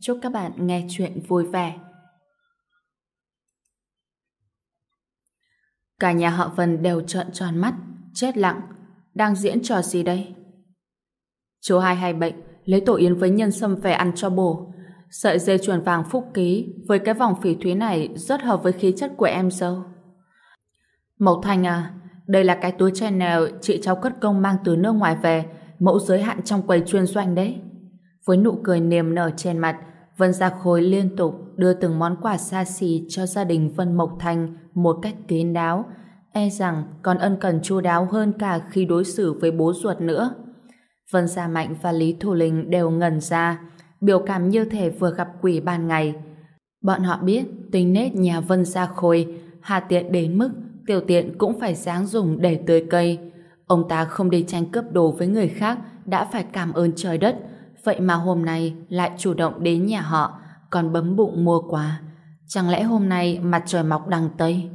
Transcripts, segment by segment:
Chúc các bạn nghe chuyện vui vẻ. Cả nhà họ Vân đều trợn tròn mắt, chết lặng. Đang diễn trò gì đây? Chú hai hay bệnh, lấy tổ yến với nhân sâm về ăn cho bổ. Sợi dây chuyền vàng phúc ký với cái vòng phỉ thúy này rất hợp với khí chất của em dâu. Mộc Thanh à, đây là cái túi Chanel chị cháu cất công mang từ nước ngoài về, mẫu giới hạn trong quầy chuyên doanh đấy. Với nụ cười niềm nở trên mặt, Vân Gia Khôi liên tục đưa từng món quà xa xỉ cho gia đình Vân Mộc Thành một cách kín đáo, e rằng còn ân cần chu đáo hơn cả khi đối xử với bố ruột nữa. Vân Gia Mạnh và Lý Thủ Linh đều ngẩn ra, biểu cảm như thể vừa gặp quỷ ban ngày. Bọn họ biết tính nết nhà Vân Gia Khôi hà tiện đến mức tiểu tiện cũng phải sáng dùng để tưới cây. Ông ta không đi tranh cướp đồ với người khác đã phải cảm ơn trời đất, Vậy mà hôm nay lại chủ động đến nhà họ, còn bấm bụng mua quà. Chẳng lẽ hôm nay mặt trời mọc đằng Tây?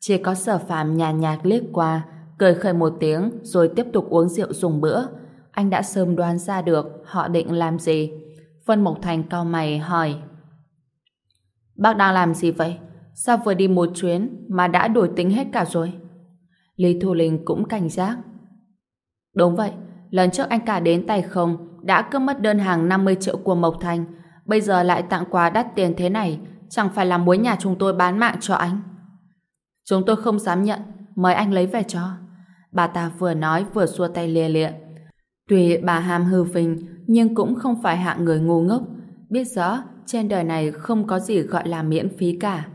Chỉ có sở phàm nhà nhạt, liếc qua, cười khởi một tiếng rồi tiếp tục uống rượu dùng bữa. Anh đã sớm đoán ra được họ định làm gì. Vân Mộc Thành cao mày hỏi Bác đang làm gì vậy? Sao vừa đi một chuyến mà đã đổi tính hết cả rồi? Lý Thu Linh cũng cảnh giác. Đúng vậy, lần trước anh cả đến tay không đã cướp mất đơn hàng 50 triệu của Mộc Thành, bây giờ lại tặng quà đắt tiền thế này, chẳng phải là muốn nhà chúng tôi bán mạng cho anh. Chúng tôi không dám nhận, mời anh lấy về cho. Bà ta vừa nói vừa xua tay lia lịa. Tuy bà ham hư phình nhưng cũng không phải hạng người ngu ngốc. Biết rõ, trên đời này không có gì gọi là miễn phí cả.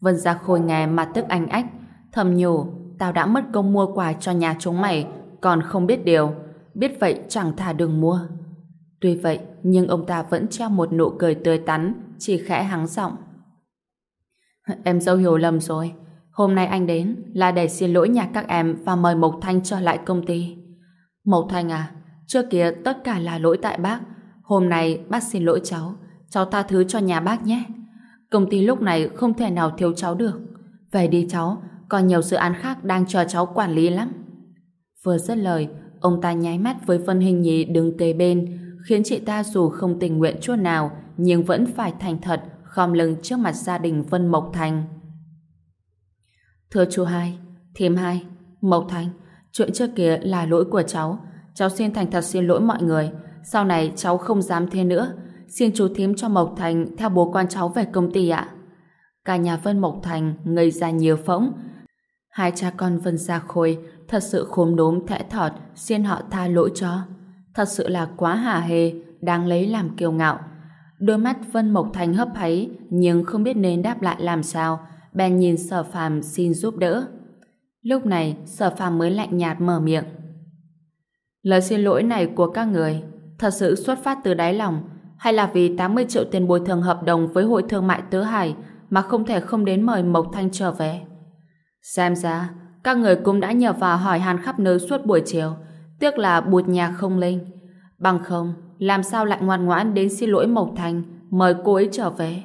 Vân Gia Khôi nghe mặt tức anh ách, thầm nhủ, tao đã mất công mua quà cho nhà chúng mày, còn không biết điều. Biết vậy chẳng thà đừng mua. Tuy vậy, nhưng ông ta vẫn treo một nụ cười tươi tắn, chỉ khẽ hắng giọng. Em dâu hiểu lầm rồi. Hôm nay anh đến là để xin lỗi nhà các em và mời Mộc Thanh trở lại công ty. Mộc Thanh à, trước kia tất cả là lỗi tại bác. Hôm nay bác xin lỗi cháu. Cháu tha thứ cho nhà bác nhé. Công ty lúc này không thể nào thiếu cháu được. Về đi cháu, còn nhiều dự án khác đang chờ cháu quản lý lắm. Vừa dứt lời, ông ta nháy mắt với Vân Hình Nhi đứng kế bên, khiến chị ta dù không tình nguyện chút nào nhưng vẫn phải thành thật khom lưng trước mặt gia đình Vân Mộc Thành. Thưa chú hai, thím hai, Mộc Thành, chuyện trước kia là lỗi của cháu. Cháu xin thành thật xin lỗi mọi người. Sau này cháu không dám thế nữa. Xin chú thím cho Mộc Thành theo bố con cháu về công ty ạ. Cả nhà Vân Mộc Thành ngây ra nhiều phỗng. Hai cha con Vân Gia Khôi thật sự khốm đốm thẽ thọt xin họ tha lỗi cho thật sự là quá hả hê, đang lấy làm kiêu ngạo. Đôi mắt Vân Mộc Thành hấp háy, nhưng không biết nên đáp lại làm sao, bèn nhìn Sở Phàm xin giúp đỡ. Lúc này, Sở Phàm mới lạnh nhạt mở miệng. Lời xin lỗi này của các người thật sự xuất phát từ đáy lòng hay là vì 80 triệu tiền bồi thường hợp đồng với Hội Thương mại Tứ Hải mà không thể không đến mời Mộc Thanh trở về? Xem ra, các người cũng đã nhờ vào hỏi han khắp nơi suốt buổi chiều, Tiếc là bụt nhà không lên. Bằng không, làm sao lại ngoan ngoãn đến xin lỗi Mộc Thành, mời cô ấy trở về.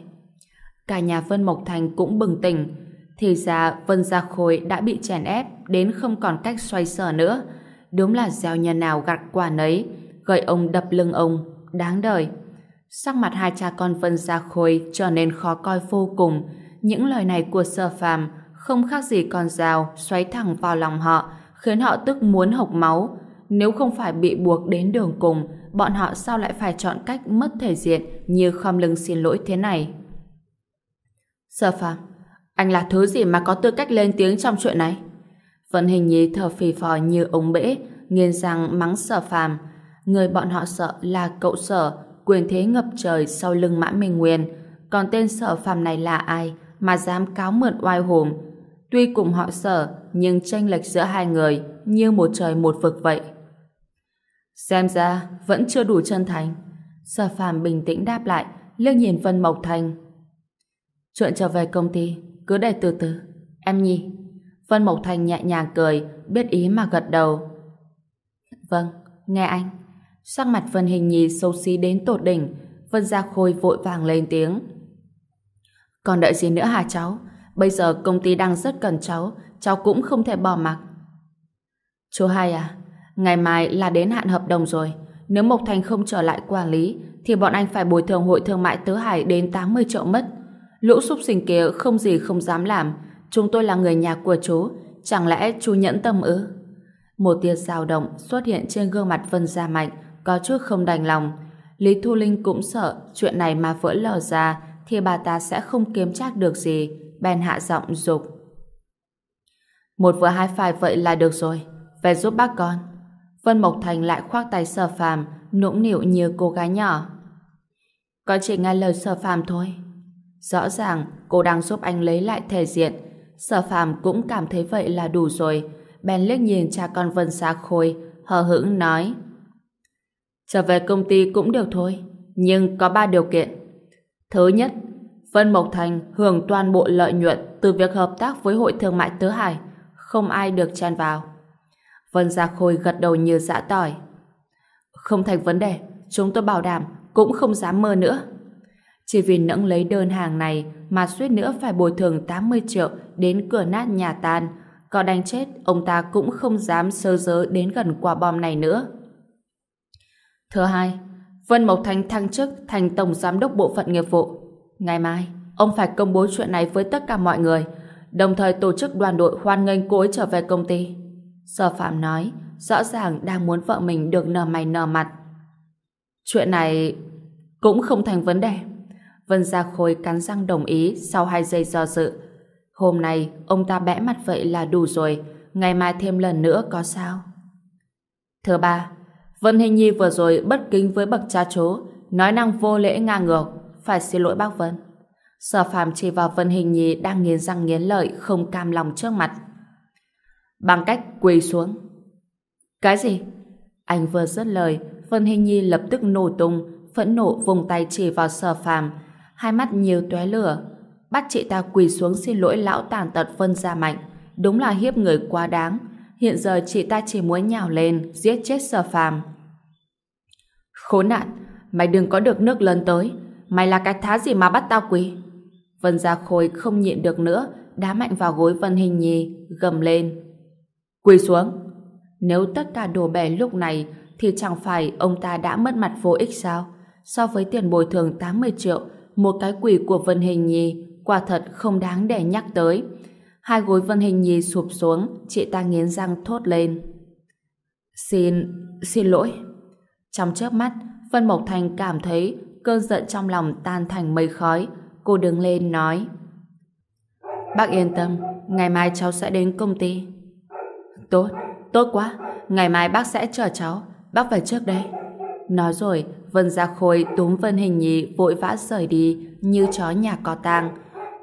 Cả nhà Vân Mộc Thành cũng bừng tỉnh. Thì ra Vân Gia Khôi đã bị chèn ép đến không còn cách xoay sở nữa. Đúng là gieo nhân nào gặt quả nấy, gợi ông đập lưng ông, đáng đời. Sắc mặt hai cha con Vân Gia Khôi trở nên khó coi vô cùng. Những lời này của Sở Phàm không khác gì con dao xoáy thẳng vào lòng họ, khiến họ tức muốn hộc máu, nếu không phải bị buộc đến đường cùng, bọn họ sao lại phải chọn cách mất thể diện như khom lưng xin lỗi thế này? Sở phạm, anh là thứ gì mà có tư cách lên tiếng trong chuyện này? Vân hình nhi thở phì phò như ống bể, nghiền răng mắng sở phàm. Người bọn họ sợ là cậu sở, quyền thế ngập trời sau lưng mã minh nguyên. Còn tên sở phàm này là ai mà dám cáo mượn oai hùng? Tuy cùng họ sở, nhưng tranh lệch giữa hai người như một trời một vực vậy. Xem ra vẫn chưa đủ chân thành. Sở phàm bình tĩnh đáp lại, liếc nhìn Vân Mộc Thành. Chuyện trở về công ty, cứ để từ từ. Em nhi. Vân Mộc Thành nhẹ nhàng cười, biết ý mà gật đầu. Vâng, nghe anh. Sắc mặt Vân Hình Nhi xấu xí đến tột đỉnh, Vân Gia Khôi vội vàng lên tiếng. Còn đợi gì nữa hả cháu? Bây giờ công ty đang rất cần cháu, cháu cũng không thể bỏ mặc. Chú hai à, ngày mai là đến hạn hợp đồng rồi. Nếu Mộc Thành không trở lại quản lý, thì bọn anh phải bồi thường hội thương mại Tứ Hải đến 80 triệu mất. Lũ xúc sinh kia không gì không dám làm. Chúng tôi là người nhà của chú. Chẳng lẽ chú nhẫn tâm ư? Một tia dao động xuất hiện trên gương mặt Vân Gia Mạnh, có chút không đành lòng. Lý Thu Linh cũng sợ chuyện này mà vỡ lở ra thì bà ta sẽ không kiếm chắc được gì. Bèn hạ giọng dục. Một vừa hai phải vậy là được rồi. Về giúp bác con. Vân Mộc Thành lại khoác tay sở phàm, nũng nịu như cô gái nhỏ. Có chỉ nghe lời sở phàm thôi. Rõ ràng cô đang giúp anh lấy lại thể diện. Sở phàm cũng cảm thấy vậy là đủ rồi. Bèn liếc nhìn cha con Vân Sa Khôi, hờ hững nói. Trở về công ty cũng được thôi, nhưng có ba điều kiện. Thứ nhất, Vân Mộc Thành hưởng toàn bộ lợi nhuận từ việc hợp tác với Hội Thương mại Tứ Hải, không ai được chen vào. Vân Gia Khôi gật đầu như dã tỏi. Không thành vấn đề, chúng tôi bảo đảm, cũng không dám mơ nữa. Chỉ vì nẫng lấy đơn hàng này mà suýt nữa phải bồi thường 80 triệu đến cửa nát nhà tan, có đánh chết ông ta cũng không dám sơ dớ đến gần quả bom này nữa. Thứ hai, Vân Mộc Thành thăng chức thành Tổng Giám đốc Bộ phận Nghiệp vụ. Ngày mai, ông phải công bố chuyện này với tất cả mọi người, đồng thời tổ chức đoàn đội hoan nghênh cô ấy trở về công ty. Sở Phạm nói, rõ ràng đang muốn vợ mình được nở mày nở mặt. Chuyện này cũng không thành vấn đề. Vân Gia Khôi cắn răng đồng ý sau hai giây do dự. Hôm nay, ông ta bẽ mặt vậy là đủ rồi, ngày mai thêm lần nữa có sao? Thứ ba, Vân Hình Nhi vừa rồi bất kính với bậc cha chú, nói năng vô lễ ngang ngược, phải xin lỗi bác Vân. Sở phàm chỉ vào Vân Hình Nhi đang nghiến răng nghiến lợi không cam lòng trước mặt. Bằng cách quỳ xuống. Cái gì? Anh vừa dứt lời, Vân Hình Nhi lập tức nổ tung, phẫn nộ vùng tay chỉ vào sở phàm, hai mắt nhiều tóe lửa. Bắt chị ta quỳ xuống xin lỗi lão tàn tật Vân Gia Mạnh. Đúng là hiếp người quá đáng. Hiện giờ chị ta chỉ muốn nhào lên, giết chết sở phàm. Khốn nạn, mày đừng có được nước lớn tới. Mày là cái thá gì mà bắt tao quỳ? Vân Gia Khôi không nhịn được nữa, đá mạnh vào gối Vân Hình Nhi, gầm lên. Quỳ xuống. Nếu tất cả đổ bè lúc này, thì chẳng phải ông ta đã mất mặt vô ích sao? So với tiền bồi thường 80 triệu, một cái quỷ của Vân Hình Nhi quả thật không đáng để nhắc tới. Hai gối Vân Hình Nhi sụp xuống, chị ta nghiến răng thốt lên. Xin, xin lỗi. Trong chớp mắt, Vân Mộc Thành cảm thấy cơn giận trong lòng tan thành mây khói. Cô đứng lên nói Bác yên tâm, ngày mai cháu sẽ đến công ty. Tốt, tốt quá. Ngày mai bác sẽ chờ cháu. Bác về trước đây. Nói rồi, Vân Gia Khôi túm Vân Hình Nhi vội vã rời đi như chó nhà có tang.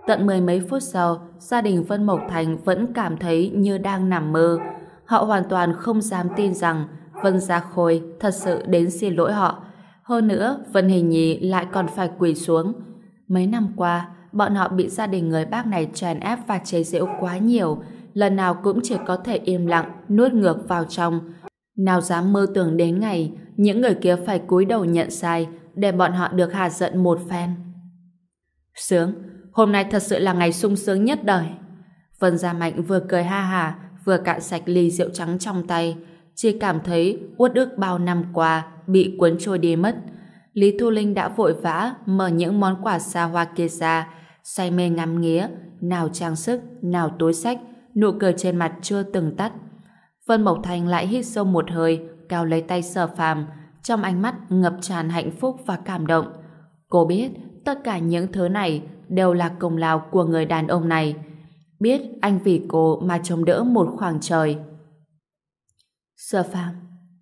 Tận mười mấy phút sau, gia đình Vân Mộc Thành vẫn cảm thấy như đang nằm mơ. Họ hoàn toàn không dám tin rằng Vân Gia Khôi thật sự đến xin lỗi họ. Hơn nữa, Vân Hình Nhi lại còn phải quỳ xuống. Mấy năm qua, bọn họ bị gia đình người bác này chèn ép và chế giễu quá nhiều, lần nào cũng chỉ có thể im lặng, nuốt ngược vào trong. Nào dám mơ tưởng đến ngày những người kia phải cúi đầu nhận sai để bọn họ được hạ giận một phen. Sướng, hôm nay thật sự là ngày sung sướng nhất đời. Vân Gia Mạnh vừa cười ha hà, vừa cạn sạch ly rượu trắng trong tay, chỉ cảm thấy uất ức bao năm qua bị cuốn trôi đi mất. Lý Thu Linh đã vội vã mở những món quà xa hoa kia ra, say mê ngắm nghía, nào trang sức, nào túi sách, nụ cười trên mặt chưa từng tắt. Vân Mộc Thành lại hít sâu một hơi, cao lấy tay sở phàm, trong ánh mắt ngập tràn hạnh phúc và cảm động. Cô biết tất cả những thứ này đều là công lao của người đàn ông này. Biết anh vì cô mà chống đỡ một khoảng trời. Sở phàm,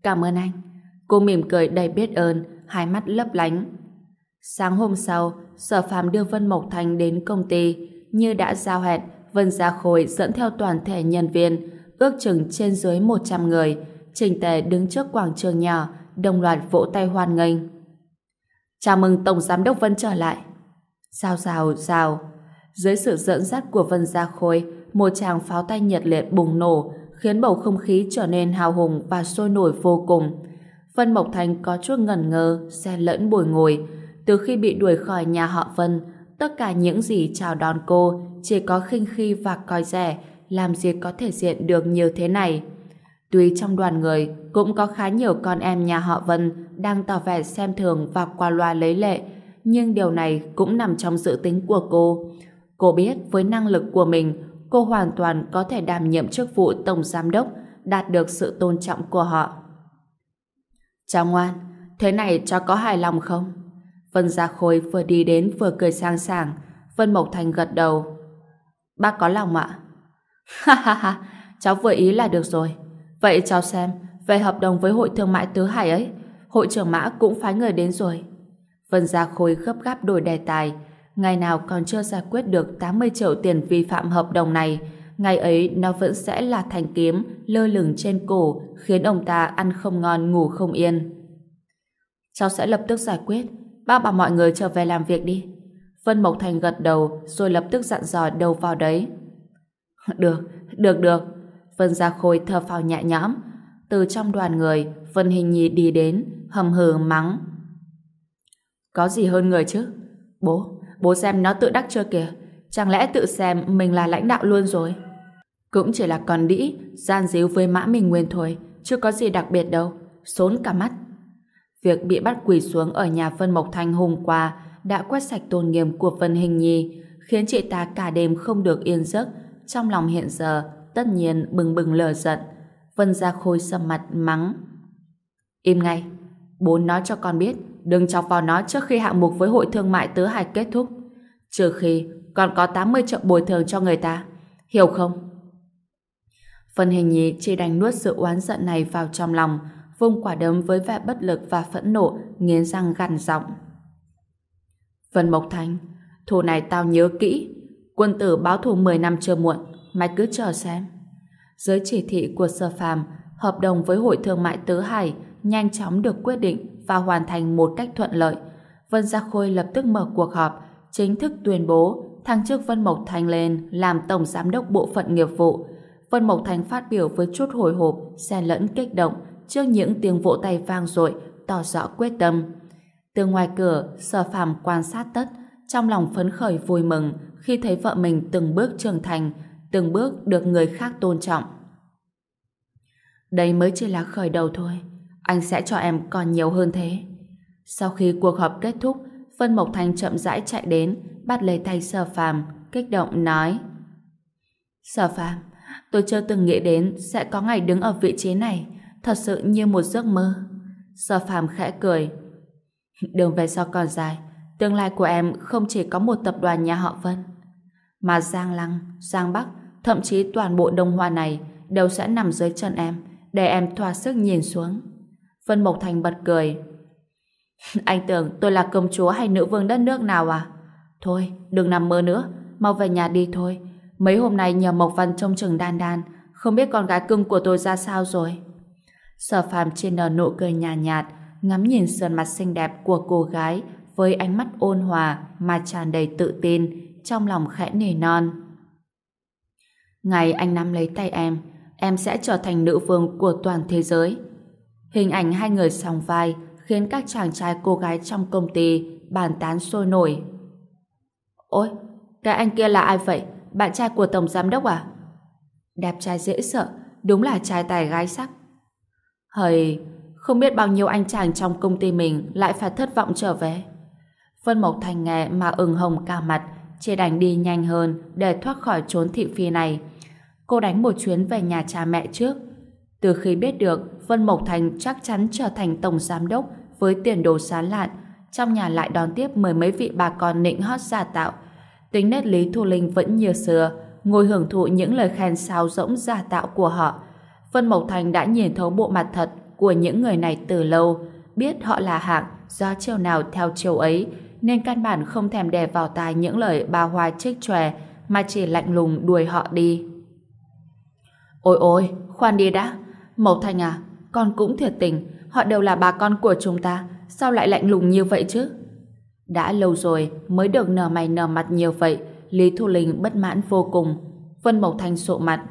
cảm ơn anh. Cô mỉm cười đầy biết ơn, hai mắt lấp lánh. Sáng hôm sau, Sở Phàm đưa Vân Mộc Thành đến công ty. Như đã giao hẹn, Vân Gia Khôi dẫn theo toàn thể nhân viên, ước chừng trên dưới 100 người, trình tề đứng trước quảng trường nhỏ, đồng loạt vỗ tay hoan nghênh. Chào mừng Tổng Giám đốc Vân trở lại. Sao sao sao. Dưới sự dẫn dắt của Vân Gia Khôi, một tràng pháo tay nhiệt liệt bùng nổ, khiến bầu không khí trở nên hào hùng và sôi nổi vô cùng. Vân Mộc Thành có chút ngẩn ngơ, xen lẫn bồi ngồi. Từ khi bị đuổi khỏi nhà họ Vân, tất cả những gì chào đón cô chỉ có khinh khi và coi rẻ, làm gì có thể diện được như thế này. Tuy trong đoàn người cũng có khá nhiều con em nhà họ Vân đang tỏ vẻ xem thường và qua loa lấy lệ, nhưng điều này cũng nằm trong dự tính của cô. Cô biết với năng lực của mình, cô hoàn toàn có thể đảm nhiệm chức vụ tổng giám đốc, đạt được sự tôn trọng của họ. Cháu ngoan, thế này cháu có hài lòng không? Vân Gia Khôi vừa đi đến vừa cười sang sảng. Vân Mộc Thành gật đầu. Bác có lòng ạ? Ha ha ha, cháu vừa ý là được rồi. Vậy cháu xem, về hợp đồng với hội thương mại Tứ Hải ấy, hội trưởng Mã cũng phái người đến rồi. Vân Gia Khôi gấp gáp đổi đề tài. Ngày nào còn chưa giải quyết được 80 triệu tiền vi phạm hợp đồng này, ngày ấy nó vẫn sẽ là thành kiếm lơ lửng trên cổ khiến ông ta ăn không ngon ngủ không yên. Cháu sẽ lập tức giải quyết. Bác bảo mọi người trở về làm việc đi. Vân Mộc Thành gật đầu rồi lập tức dặn dò đầu vào đấy. Được, được, được. Vân Gia Khôi thở phào nhẹ nhõm. Từ trong đoàn người, Vân Hình Nhi đi đến, hầm hừ mắng. Có gì hơn người chứ? Bố, bố xem nó tự đắc chưa kìa. Chẳng lẽ tự xem mình là lãnh đạo luôn rồi? Cũng chỉ là con đĩ, gian díu với mã mình nguyên thôi, chưa có gì đặc biệt đâu. Xốn cả mắt. Việc bị bắt quỳ xuống ở nhà Vân Mộc Thanh hôm qua đã quét sạch tôn nghiêm của Vân Hình Nhi, khiến chị ta cả đêm không được yên giấc. Trong lòng hiện giờ, tất nhiên bừng bừng lờ giận. Vân ra khôi sầm mặt mắng. Im ngay. Bố nói cho con biết, đừng chọc vào nó trước khi hạng mục với hội thương mại tứ hải kết thúc. Trừ khi còn có 80 triệu bồi thường cho người ta. Hiểu không? Vân Hình Nhi chỉ đành nuốt sự oán giận này vào trong lòng, vung quả đấm với vẻ bất lực và phẫn nộ, nghiến răng gằn giọng. Vân Mộc Thành, thù này tao nhớ kỹ, quân tử báo thù 10 năm chưa muộn, mày cứ chờ xem. Dưới chỉ thị của Sở Phàm, hợp đồng với Hội Thương mại Tứ Hải nhanh chóng được quyết định và hoàn thành một cách thuận lợi. Vân Gia Khôi lập tức mở cuộc họp, chính thức tuyên bố thăng chức Vân Mộc Thành lên làm Tổng Giám đốc Bộ phận Nghiệp vụ. Vân Mộc Thành phát biểu với chút hồi hộp, xen lẫn kích động trước những tiếng vỗ tay vang dội tỏ rõ quyết tâm. Từ ngoài cửa, Sở Phàm quan sát tất, trong lòng phấn khởi vui mừng khi thấy vợ mình từng bước trưởng thành, từng bước được người khác tôn trọng. Đây mới chỉ là khởi đầu thôi, anh sẽ cho em còn nhiều hơn thế. Sau khi cuộc họp kết thúc, Vân Mộc Thành chậm rãi chạy đến, bắt lấy tay Sở Phàm, kích động nói: "Sở Phàm, tôi chưa từng nghĩ đến sẽ có ngày đứng ở vị trí này, thật sự như một giấc mơ." Sở Phàm khẽ cười. "Đường về sau còn dài, tương lai của em không chỉ có một tập đoàn nhà họ Vân, mà Giang Lăng, Giang Bắc, thậm chí toàn bộ Đông Hoa này đều sẽ nằm dưới chân em, để em thỏa sức nhìn xuống." Vân Mộc Thành bật cười. Anh tưởng tôi là công chúa hay nữ vương đất nước nào à? Thôi, đừng nằm mơ nữa, mau về nhà đi thôi. Mấy hôm nay nhờ Mộc Văn trông chừng đan đan, không biết con gái cưng của tôi ra sao rồi. Sở phàm trên nở nụ cười nhàn nhạt, nhạt, ngắm nhìn sườn mặt xinh đẹp của cô gái với ánh mắt ôn hòa mà tràn đầy tự tin, trong lòng khẽ nỉ non. Ngày anh nắm lấy tay em, em sẽ trở thành nữ vương của toàn thế giới. Hình ảnh hai người song vai khiến các chàng trai cô gái trong công ty bàn tán sôi nổi. Ôi, cái anh kia là ai vậy? Bạn trai của Tổng Giám Đốc à? Đẹp trai dễ sợ, đúng là trai tài gái sắc. Hời, không biết bao nhiêu anh chàng trong công ty mình lại phải thất vọng trở về. Vân Mộc Thành nghe mà ửng hồng cả mặt, chỉ đành đi nhanh hơn để thoát khỏi chốn thị phi này. Cô đánh một chuyến về nhà cha mẹ trước. Từ khi biết được Vân Mộc Thành chắc chắn trở thành tổng giám đốc với tiền đồ sán lạn, trong nhà lại đón tiếp mười mấy vị bà con nịnh hót giả tạo. Tính nét Lý Thu Linh vẫn như xưa, ngồi hưởng thụ những lời khen sao rỗng giả tạo của họ. Vân Mộc Thành đã nhìn thấu bộ mặt thật của những người này từ lâu, biết họ là hạng do chiều nào theo chiều ấy, nên căn bản không thèm đè vào tai những lời bà hoa trích tròe mà chỉ lạnh lùng đuổi họ đi. Ôi ôi, khoan đi đã. Mộc Thành à, con cũng thiệt tình, họ đều là bà con của chúng ta, sao lại lạnh lùng như vậy chứ? Đã lâu rồi mới được nở mày nở mặt nhiều vậy, Lý Thu Linh bất mãn vô cùng. Vân Mộc Thanh sụ mặt.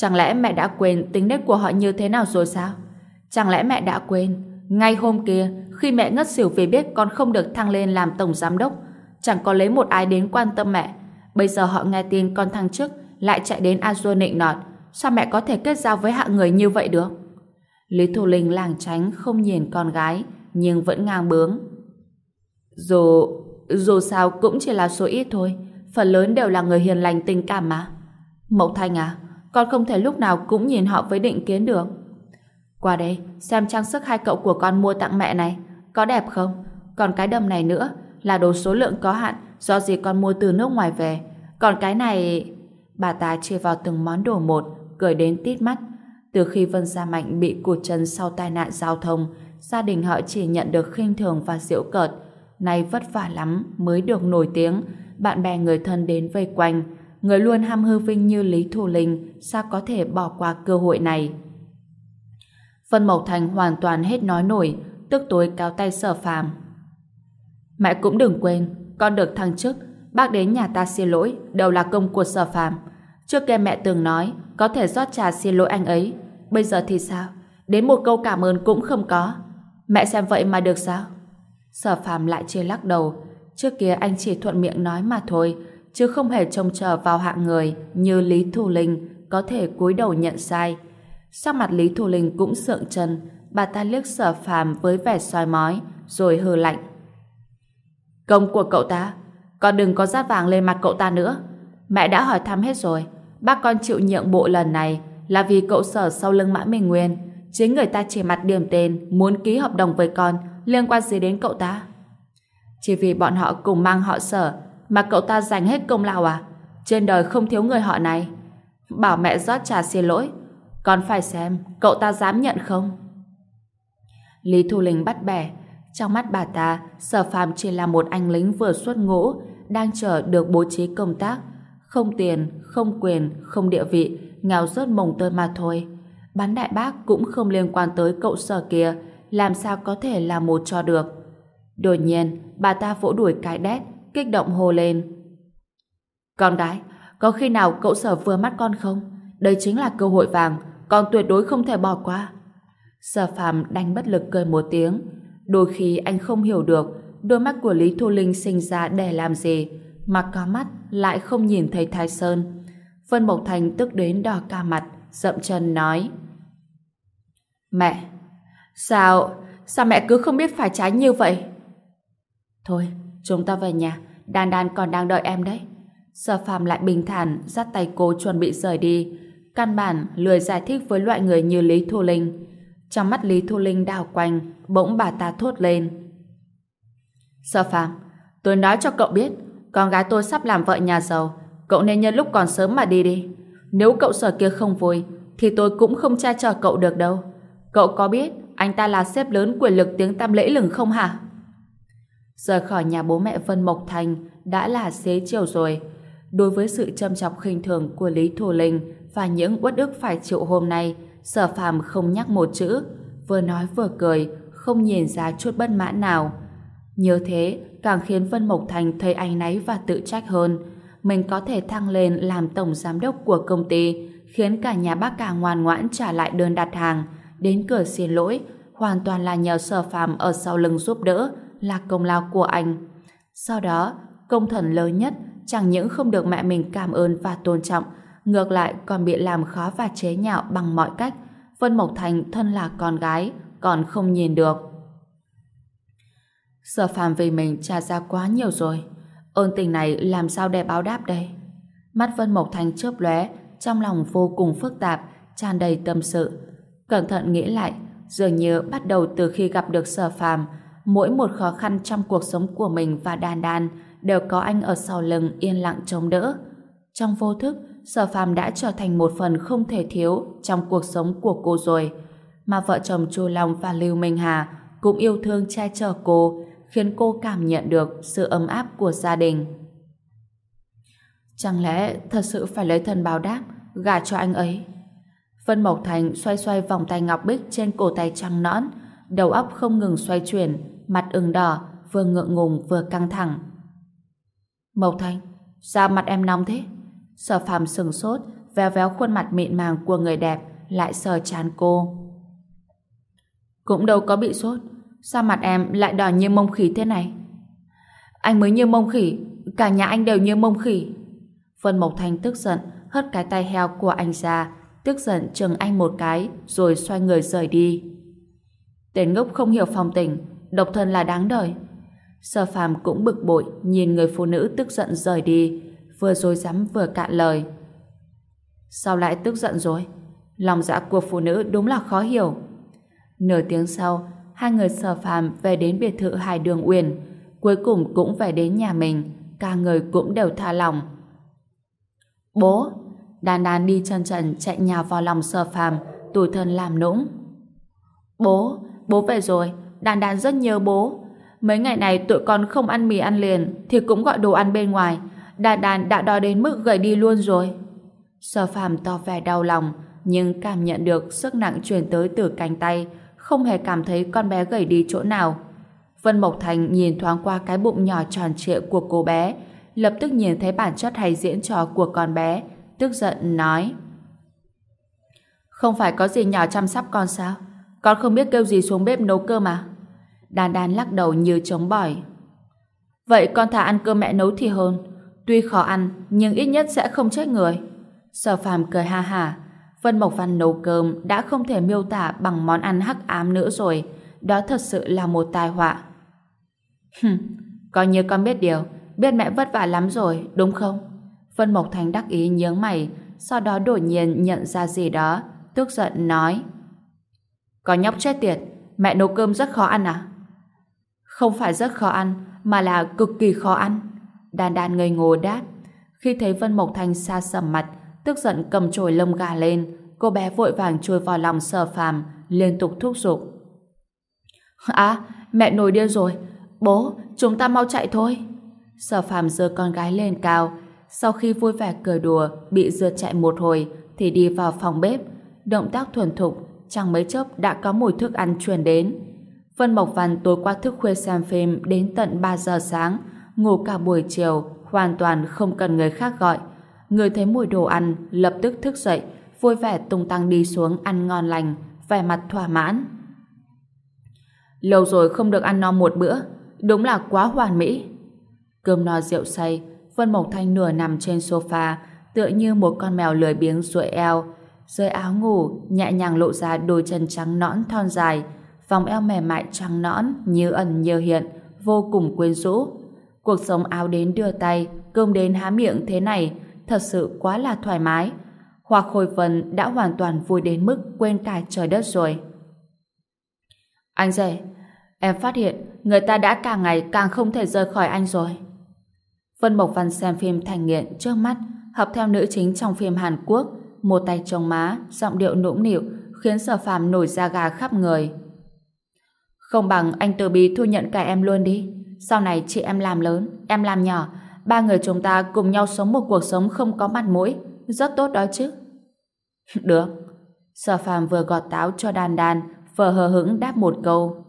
Chẳng lẽ mẹ đã quên tính nết của họ như thế nào rồi sao? Chẳng lẽ mẹ đã quên? Ngay hôm kia, khi mẹ ngất xỉu vì biết con không được thăng lên làm tổng giám đốc, chẳng có lấy một ai đến quan tâm mẹ. Bây giờ họ nghe tin con thăng chức, lại chạy đến Azure nịnh nọt. Sao mẹ có thể kết giao với hạng người như vậy được? Lý Thu Linh làng tránh không nhìn con gái, nhưng vẫn ngang bướng. Dù, dù sao cũng chỉ là số ít thôi, phần lớn đều là người hiền lành tình cảm mà. Mậu Thanh à, con không thể lúc nào cũng nhìn họ với định kiến được. Qua đây, xem trang sức hai cậu của con mua tặng mẹ này, có đẹp không? Còn cái đầm này nữa, là đồ số lượng có hạn, do gì con mua từ nước ngoài về. Còn cái này... Bà ta chia vào từng món đồ một, cười đến tít mắt. Từ khi Vân Gia Mạnh bị cụt chân sau tai nạn giao thông, gia đình họ chỉ nhận được khinh thường và diễu cợt. Nay vất vả lắm mới được nổi tiếng, bạn bè người thân đến vây quanh. Người luôn ham hư vinh như Lý thủ Linh sao có thể bỏ qua cơ hội này. Vân Mộc Thành hoàn toàn hết nói nổi, tức tối cao tay sở phàm. Mẹ cũng đừng quên, con được thăng chức, bác đến nhà ta xin lỗi, đều là công của sở phàm. Trước kia mẹ từng nói, có thể rót trà xin lỗi anh ấy. Bây giờ thì sao? Đến một câu cảm ơn cũng không có. Mẹ xem vậy mà được sao? Sở phàm lại chia lắc đầu. Trước kia anh chỉ thuận miệng nói mà thôi, chứ không hề trông chờ vào hạng người như Lý Thu Linh có thể cúi đầu nhận sai. Sắc mặt Lý Thu Linh cũng sượng chân, bà ta liếc sở phàm với vẻ soi mói, rồi hừ lạnh. Công của cậu ta, con đừng có rát vàng lên mặt cậu ta nữa. Mẹ đã hỏi thăm hết rồi, bác con chịu nhượng bộ lần này là vì cậu sở sau lưng Mã Minh Nguyên. Chính người ta chỉ mặt điểm tên muốn ký hợp đồng với con liên quan gì đến cậu ta. Chỉ vì bọn họ cùng mang họ sở mà cậu ta dành hết công lao à? Trên đời không thiếu người họ này. Bảo mẹ rót trà xin lỗi. Con phải xem cậu ta dám nhận không? Lý Thu Linh bắt bẻ. Trong mắt bà ta, sở phàm chỉ là một anh lính vừa xuất ngũ đang chờ được bố trí công tác. Không tiền, không quyền, không địa vị, nghèo rớt mồng tơi mà thôi. Bán đại bác cũng không liên quan tới cậu sở kia, làm sao có thể là một cho được. Đột nhiên, bà ta vỗ đuổi cái đét, kích động hồ lên. Con gái, có khi nào cậu sở vừa mắt con không? Đây chính là cơ hội vàng, con tuyệt đối không thể bỏ qua. Sở phàm đành bất lực cười một tiếng. Đôi khi anh không hiểu được đôi mắt của Lý Thu Linh sinh ra để làm gì, mà có mắt lại không nhìn thấy Thái Sơn. Vân Mộc Thành tức đến đỏ cả mặt, dậm chân nói. Mẹ, sao, sao mẹ cứ không biết phải trái như vậy? Thôi, chúng ta về nhà, Đan Đan còn đang đợi em đấy. Sở phàm lại bình thản, dắt tay cô chuẩn bị rời đi. Căn bản, lười giải thích với loại người như Lý Thu Linh. Trong mắt Lý Thu Linh đào quanh, bỗng bà ta thốt lên. Sở phàm, tôi nói cho cậu biết, con gái tôi sắp làm vợ nhà giàu, cậu nên nhân lúc còn sớm mà đi đi. Nếu cậu sở kia không vui, thì tôi cũng không che chở cậu được đâu. Cậu có biết anh ta là sếp lớn quyền lực tiếng tam lễ lừng không hả? Rời khỏi nhà bố mẹ Vân Mộc Thành đã là xế chiều rồi. Đối với sự châm chọc khinh thường của Lý Thù Linh và những uất ức phải chịu hôm nay, sở phàm không nhắc một chữ, vừa nói vừa cười, không nhìn ra chút bất mãn nào. nhớ thế, càng khiến Vân Mộc Thành thấy áy náy và tự trách hơn. Mình có thể thăng lên làm tổng giám đốc của công ty, khiến cả nhà bác cả ngoan ngoãn trả lại đơn đặt hàng, đến cửa xin lỗi, hoàn toàn là nhờ sở phàm ở sau lưng giúp đỡ, là công lao của anh. Sau đó, công thần lớn nhất chẳng những không được mẹ mình cảm ơn và tôn trọng, ngược lại còn bị làm khó và chế nhạo bằng mọi cách. Vân Mộc Thành thân là con gái, còn không nhìn được. Sở phàm vì mình trả ra quá nhiều rồi. Ơn tình này làm sao để báo đáp đây? Mắt Vân Mộc Thành chớp lóe, trong lòng vô cùng phức tạp, tràn đầy tâm sự. Cẩn thận nghĩ lại, dường như bắt đầu từ khi gặp được sở phàm, mỗi một khó khăn trong cuộc sống của mình và đan đan đều có anh ở sau lưng yên lặng chống đỡ. Trong vô thức, sở phàm đã trở thành một phần không thể thiếu trong cuộc sống của cô rồi. Mà vợ chồng Chu Long và Lưu Minh Hà cũng yêu thương che chở cô, khiến cô cảm nhận được sự ấm áp của gia đình. Chẳng lẽ thật sự phải lấy thân báo đáp, gả cho anh ấy? Vân Mộc Thành xoay xoay vòng tay ngọc bích trên cổ tay trắng nõn, đầu óc không ngừng xoay chuyển, mặt ửng đỏ, vừa ngượng ngùng vừa căng thẳng. Mộc Thanh, sao mặt em nóng thế? Sở phàm sừng sốt, véo véo khuôn mặt mịn màng của người đẹp, lại sờ chán cô. Cũng đâu có bị sốt, sao mặt em lại đỏ như mông khỉ thế này? Anh mới như mông khỉ, cả nhà anh đều như mông khỉ. Vân Mộc Thanh tức giận, hất cái tay heo của anh ra, tức giận chừng anh một cái, rồi xoay người rời đi. Tên ngốc không hiểu phong tình, độc thân là đáng đời. Sở phàm cũng bực bội, nhìn người phụ nữ tức giận rời đi, vừa dối rắm vừa cạn lời. Sao lại tức giận rồi? Lòng dạ của phụ nữ đúng là khó hiểu. Nửa tiếng sau, hai người sở phàm về đến biệt thự Hải Đường Uyển, cuối cùng cũng về đến nhà mình, cả người cũng đều tha lòng. Bố! Đàn đàn đi chân trần chạy nhào vào lòng sở phàm, tủi thân làm nũng. Bố! Bố về rồi, đàn đàn rất nhớ bố. Mấy ngày này tụi con không ăn mì ăn liền, thì cũng gọi đồ ăn bên ngoài. Đàn đàn đã đói đến mức gầy đi luôn rồi. Sở phàm to vẻ đau lòng, nhưng cảm nhận được sức nặng truyền tới từ cánh tay, không hề cảm thấy con bé gầy đi chỗ nào. Vân Mộc Thành nhìn thoáng qua cái bụng nhỏ tròn trịa của cô bé, lập tức nhìn thấy bản chất hay diễn trò của con bé, tức giận nói. Không phải có gì nhỏ chăm sóc con sao? Con không biết kêu gì xuống bếp nấu cơm mà. đan đan lắc đầu như chống bỏi. Vậy con thà ăn cơm mẹ nấu thì hơn. Tuy khó ăn, nhưng ít nhất sẽ không chết người. Sở phàm cười ha ha. Vân Mộc Văn nấu cơm đã không thể miêu tả bằng món ăn hắc ám nữa rồi. Đó thật sự là một tai họa. Hừm, coi như con biết điều, biết mẹ vất vả lắm rồi, đúng không? Vân Mộc Thành đắc ý nhướng mày, sau đó đột nhiên nhận ra gì đó, tức giận nói. Có nhóc chết tiệt, mẹ nấu cơm rất khó ăn à? Không phải rất khó ăn, mà là cực kỳ khó ăn. Đàn đàn ngây ngô đáp. Khi thấy Vân Mộc thanh xa sầm mặt, tức giận cầm chổi lông gà lên, cô bé vội vàng chui vào lòng sở phàm, liên tục thúc giục. À, mẹ nổi điên rồi. Bố, chúng ta mau chạy thôi. Sở phàm giơ con gái lên cao. Sau khi vui vẻ cười đùa, bị dưa chạy một hồi, thì đi vào phòng bếp. Động tác thuần thục, chẳng mấy chốc đã có mùi thức ăn truyền đến. Vân Mộc Văn tối qua thức khuya xem phim đến tận 3 giờ sáng, ngủ cả buổi chiều, hoàn toàn không cần người khác gọi. Người thấy mùi đồ ăn, lập tức thức dậy, vui vẻ tung tăng đi xuống ăn ngon lành, vẻ mặt thỏa mãn. Lâu rồi không được ăn no một bữa, đúng là quá hoàn mỹ. Cơm no rượu say, Vân Mộc Thanh nửa nằm trên sofa, tựa như một con mèo lười biếng duỗi eo, dưới áo ngủ nhẹ nhàng lộ ra đôi chân trắng nõn thon dài, vòng eo mềm mại trắng nõn như ẩn như hiện, vô cùng quyến rũ. Cuộc sống áo đến đưa tay, cơm đến há miệng thế này, thật sự quá là thoải mái. Hoa Khôi Vân đã hoàn toàn vui đến mức quên cả trời đất rồi. Anh rể, em phát hiện người ta đã càng ngày càng không thể rời khỏi anh rồi. Vân Mộc Văn xem phim thành nghiện trước mắt, hợp theo nữ chính trong phim Hàn Quốc, một tay trông má, giọng điệu nũng nịu, khiến sở phàm nổi da gà khắp người. Không bằng anh từ bi thu nhận cả em luôn đi. Sau này chị em làm lớn, em làm nhỏ, ba người chúng ta cùng nhau sống một cuộc sống không có mặt mũi, rất tốt đó chứ. Được. Sở phàm vừa gọt táo cho đàn đàn, vừa hờ hững đáp một câu.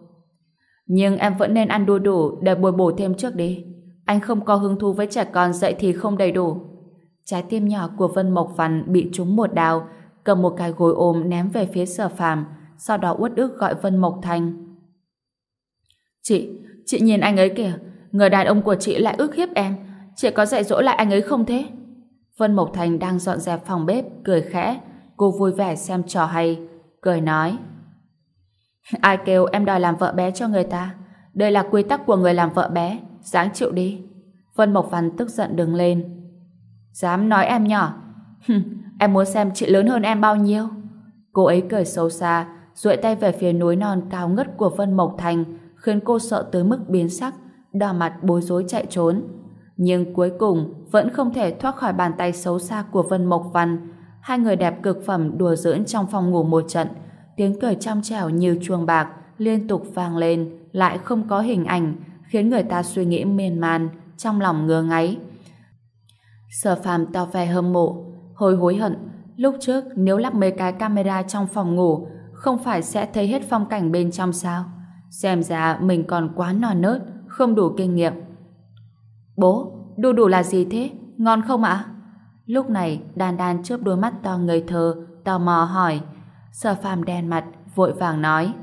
Nhưng em vẫn nên ăn đu đủ để bồi bổ thêm trước đi. Anh không có hứng thú với trẻ con dậy thì không đầy đủ. Trái tim nhỏ của Vân Mộc Văn bị trúng một đào, cầm một cái gối ôm ném về phía sở phàm, sau đó uất ức gọi Vân Mộc Thanh. Chị, chị nhìn anh ấy kìa, người đàn ông của chị lại ức hiếp em, chị có dạy dỗ lại anh ấy không thế? Vân Mộc Thành đang dọn dẹp phòng bếp, cười khẽ, cô vui vẻ xem trò hay, cười nói. Ai kêu em đòi làm vợ bé cho người ta? Đây là quy tắc của người làm vợ bé, dáng chịu đi. Vân Mộc Văn tức giận đứng lên. Dám nói em nhỏ. em muốn xem chị lớn hơn em bao nhiêu? Cô ấy cười xấu xa, duỗi tay về phía núi non cao ngất của Vân Mộc Thành, khiến cô sợ tới mức biến sắc, đỏ mặt bối rối chạy trốn. Nhưng cuối cùng vẫn không thể thoát khỏi bàn tay xấu xa của Vân Mộc Văn. Hai người đẹp cực phẩm đùa giỡn trong phòng ngủ một trận, tiếng cười trong trẻo như chuông bạc liên tục vang lên, lại không có hình ảnh, khiến người ta suy nghĩ miên man, trong lòng ngơ ngáy. Sở phàm tỏ vẻ hâm mộ, hồi hối hận. Lúc trước nếu lắp mấy cái camera trong phòng ngủ, không phải sẽ thấy hết phong cảnh bên trong sao? Xem ra mình còn quá non nớt, không đủ kinh nghiệm. Bố, đu đủ là gì thế? Ngon không ạ? Lúc này, đan đan chớp đôi mắt to ngây thơ, tò mò hỏi. Sở phàm đen mặt, vội vàng nói.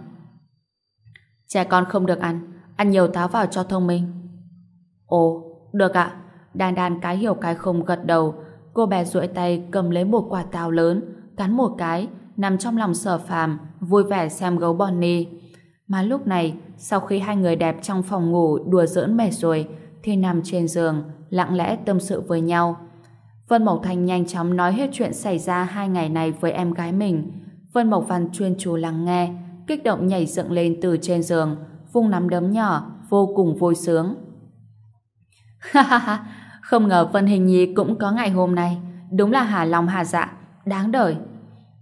Trẻ con không được ăn, ăn nhiều táo vào cho thông minh. Ồ, được ạ. Đan đan cái hiểu cái không gật đầu. Cô bé duỗi tay cầm lấy một quả táo lớn, cắn một cái, nằm trong lòng sở phàm, vui vẻ xem gấu Bonnie. Mà lúc này, sau khi hai người đẹp trong phòng ngủ đùa giỡn mệt rồi, thì nằm trên giường, lặng lẽ tâm sự với nhau. Vân Mộc Thành nhanh chóng nói hết chuyện xảy ra hai ngày này với em gái mình. Vân Mộc Văn chuyên chú lắng nghe, kích động nhảy dựng lên từ trên giường, vung nắm đấm nhỏ, vô cùng vui sướng. Ha ha ha, không ngờ Vân Hình Nhi cũng có ngày hôm nay, đúng là hà lòng hà dạ, đáng đời.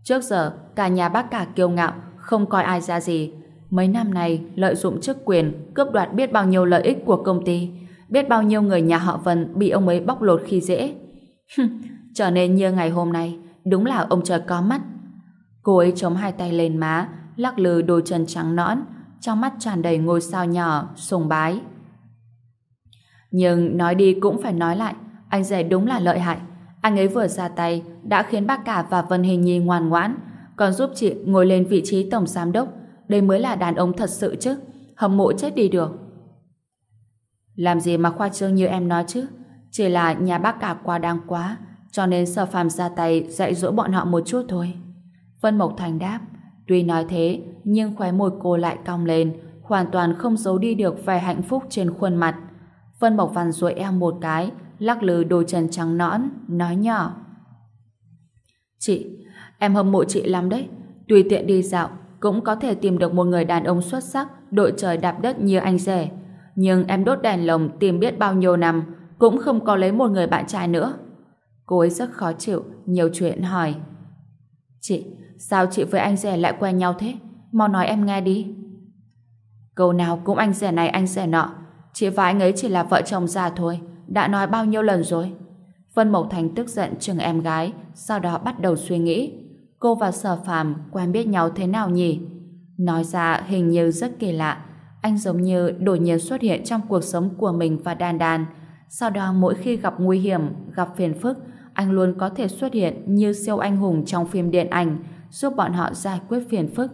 Trước giờ, cả nhà bác cả kiêu ngạo, không coi ai ra gì. Mấy năm này, lợi dụng chức quyền, cướp đoạt biết bao nhiêu lợi ích của công ty, biết bao nhiêu người nhà họ Vân bị ông ấy bóc lột khi dễ. Trở nên như ngày hôm nay, đúng là ông trời có mắt. Cô ấy chống hai tay lên má, lắc lư đôi chân trắng nõn, trong mắt tràn đầy ngôi sao nhỏ, sùng bái. Nhưng nói đi cũng phải nói lại, anh rể đúng là lợi hại. Anh ấy vừa ra tay đã khiến bác cả và Vân Hình Nhi ngoan ngoãn, còn giúp chị ngồi lên vị trí tổng giám đốc. Đây mới là đàn ông thật sự chứ. Hâm mộ chết đi được. Làm gì mà khoa trương như em nói chứ? Chỉ là nhà bác cả quá đáng quá, cho nên sở phàm ra tay dạy dỗ bọn họ một chút thôi. Vân Mộc Thành đáp, tuy nói thế, nhưng khóe môi cô lại cong lên, hoàn toàn không giấu đi được vẻ hạnh phúc trên khuôn mặt. Vân Mộc Văn duỗi eo một cái, lắc lư đôi chân trắng nõn, nói nhỏ. Chị, em hâm mộ chị lắm đấy. Tùy tiện đi dạo, cũng có thể tìm được một người đàn ông xuất sắc, đội trời đạp đất như anh rể. Nhưng em đốt đèn lồng tìm biết bao nhiêu năm, cũng không có lấy một người bạn trai nữa. Cô ấy rất khó chịu, nhiều chuyện hỏi. Chị, sao chị với anh rể lại quen nhau thế? Mau nói em nghe đi. Câu nào cũng anh rể này anh rể nọ, Chị và anh ấy chỉ là vợ chồng già thôi, Đã nói bao nhiêu lần rồi? Vân Mộc Thành tức giận chừng em gái, Sau đó bắt đầu suy nghĩ. Cô và Sở Phàm quen biết nhau thế nào nhỉ? Nói ra hình như rất kỳ lạ. Anh giống như đột nhiên xuất hiện Trong cuộc sống của mình và Đan Đan. Sau đó mỗi khi gặp nguy hiểm, Gặp phiền phức, Anh luôn có thể xuất hiện như siêu anh hùng Trong phim điện ảnh, Giúp bọn họ giải quyết phiền phức.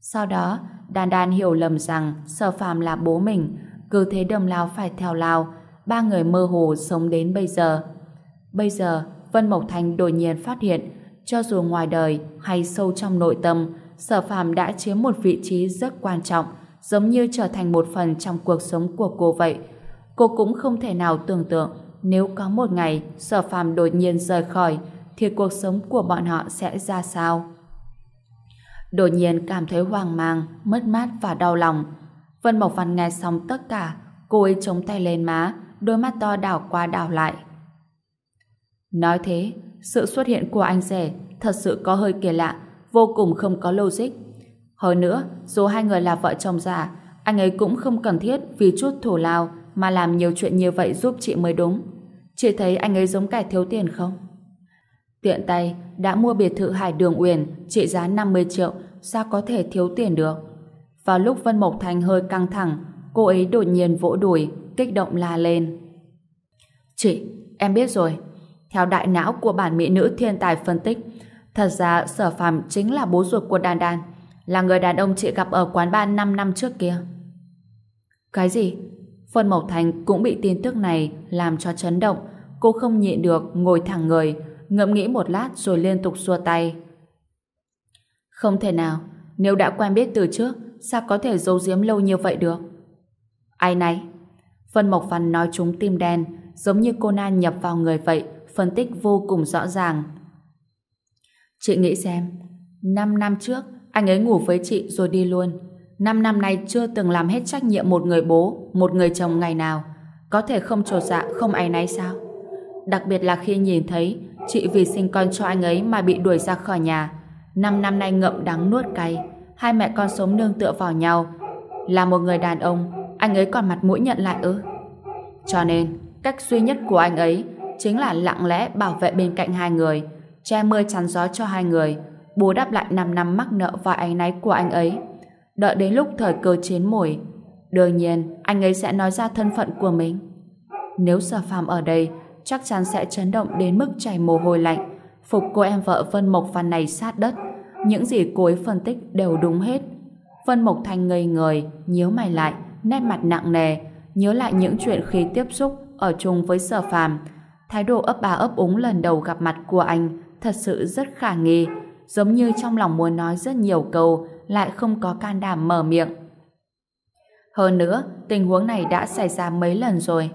Sau đó, Đan Đan hiểu lầm rằng Sở Phàm là bố mình cứ thế đầm lao phải theo lao, ba người mơ hồ sống đến bây giờ. Bây giờ, Vân Mộc Thành đột nhiên phát hiện, cho dù ngoài đời hay sâu trong nội tâm, sở phàm đã chiếm một vị trí rất quan trọng, giống như trở thành một phần trong cuộc sống của cô vậy. Cô cũng không thể nào tưởng tượng nếu có một ngày sở phàm đột nhiên rời khỏi thì cuộc sống của bọn họ sẽ ra sao. Đột nhiên cảm thấy hoang mang, mất mát và đau lòng. Vân Mộc Văn nghe xong tất cả, cô ấy chống tay lên má, đôi mắt to đảo qua đảo lại. Nói thế, sự xuất hiện của anh rể thật sự có hơi kỳ lạ, vô cùng không có logic. Hơn nữa, dù hai người là vợ chồng già, anh ấy cũng không cần thiết vì chút thủ lao mà làm nhiều chuyện như vậy giúp chị mới đúng. Chị thấy anh ấy giống kẻ thiếu tiền không? Tiện tay đã mua biệt thự Hải Đường Uyển trị giá 50 triệu, sao có thể thiếu tiền được? Vào lúc Vân Mộc Thành hơi căng thẳng, cô ấy đột nhiên vỗ đùi, kích động la lên. Chị, em biết rồi. Theo đại não của bản mỹ nữ thiên tài phân tích, thật ra sở phàm chính là bố ruột của Đan Đan, là người đàn ông chị gặp ở quán bar 5 năm trước kia. Cái gì? Vân Mộc Thành cũng bị tin tức này làm cho chấn động. Cô không nhịn được, ngồi thẳng người, ngẫm nghĩ một lát rồi liên tục xua tay. Không thể nào, nếu đã quen biết từ trước, sao có thể giấu giếm lâu như vậy được? Ai này? Vân Mộc Văn nói chúng tim đen, giống như cô Nan nhập vào người vậy, phân tích vô cùng rõ ràng. Chị nghĩ xem, 5 năm trước, anh ấy ngủ với chị rồi đi luôn. 5 năm nay chưa từng làm hết trách nhiệm một người bố, một người chồng ngày nào. Có thể không trột dạ, không ai náy sao? Đặc biệt là khi nhìn thấy chị vì sinh con cho anh ấy mà bị đuổi ra khỏi nhà. 5 năm nay ngậm đắng nuốt cay, hai mẹ con sống nương tựa vào nhau. Là một người đàn ông, anh ấy còn mặt mũi nhận lại ư? Cho nên, cách duy nhất của anh ấy chính là lặng lẽ bảo vệ bên cạnh hai người, che mưa chắn gió cho hai người, bù đắp lại 5 năm mắc nợ và áy náy của anh ấy. Đợi đến lúc thời cơ chiến mồi, Đương nhiên, anh ấy sẽ nói ra thân phận của mình. Nếu Sở phàm ở đây, chắc chắn sẽ chấn động đến mức chảy mồ hôi lạnh, phục cô em vợ Vân Mộc Văn này sát đất. Những gì cô ấy phân tích đều đúng hết. Vân Mộc Thanh ngây người, nhíu mày lại, nét mặt nặng nề, nhớ lại những chuyện khi tiếp xúc ở chung với Sở Phàm. Thái độ ấp bà ấp úng lần đầu gặp mặt của anh thật sự rất khả nghi, giống như trong lòng muốn nói rất nhiều câu, lại không có can đảm mở miệng. Hơn nữa, tình huống này đã xảy ra mấy lần rồi.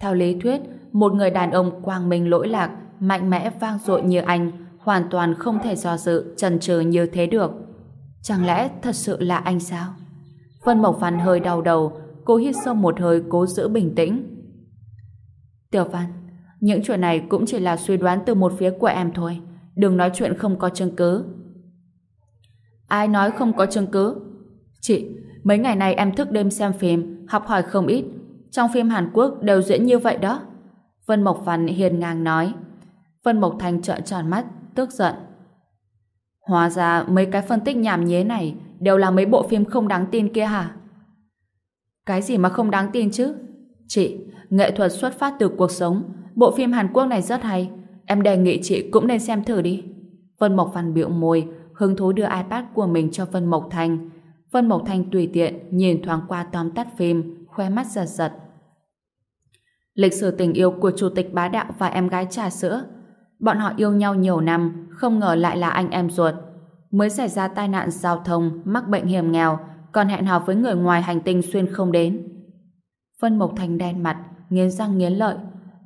Theo lý thuyết, một người đàn ông quang minh lỗi lạc, mạnh mẽ vang dội như anh, hoàn toàn không thể do dự, chần chừ như thế được. Chẳng lẽ thật sự là anh sao? Vân Mộc Văn hơi đau đầu, cô hít sâu một hơi cố giữ bình tĩnh. Tiểu Văn, những chuyện này cũng chỉ là suy đoán từ một phía của em thôi. Đừng nói chuyện không có chứng cứ. Ai nói không có chứng cứ? Chị, mấy ngày này em thức đêm xem phim, học hỏi không ít. Trong phim Hàn Quốc đều diễn như vậy đó. Vân Mộc Văn hiền ngang nói. Vân Mộc Thành trợn tròn mắt, tức giận. Hóa ra mấy cái phân tích nhảm nhế này đều là mấy bộ phim không đáng tin kia hả? Cái gì mà không đáng tin chứ? Chị, nghệ thuật xuất phát từ cuộc sống. Bộ phim Hàn Quốc này rất hay. Em đề nghị chị cũng nên xem thử đi. Vân Mộc Văn biểu môi, hứng thú đưa iPad của mình cho Vân Mộc Thanh. Vân Mộc Thanh tùy tiện nhìn thoáng qua tóm tắt phim, khoe mắt giật giật. Lịch sử tình yêu của Chủ tịch Bá Đạo và em gái trà sữa. Bọn họ yêu nhau nhiều năm, không ngờ lại là anh em ruột. Mới xảy ra tai nạn giao thông, mắc bệnh hiểm nghèo, còn hẹn hò với người ngoài hành tinh xuyên không đến. Vân Mộc Thành đen mặt, nghiến răng nghiến lợi.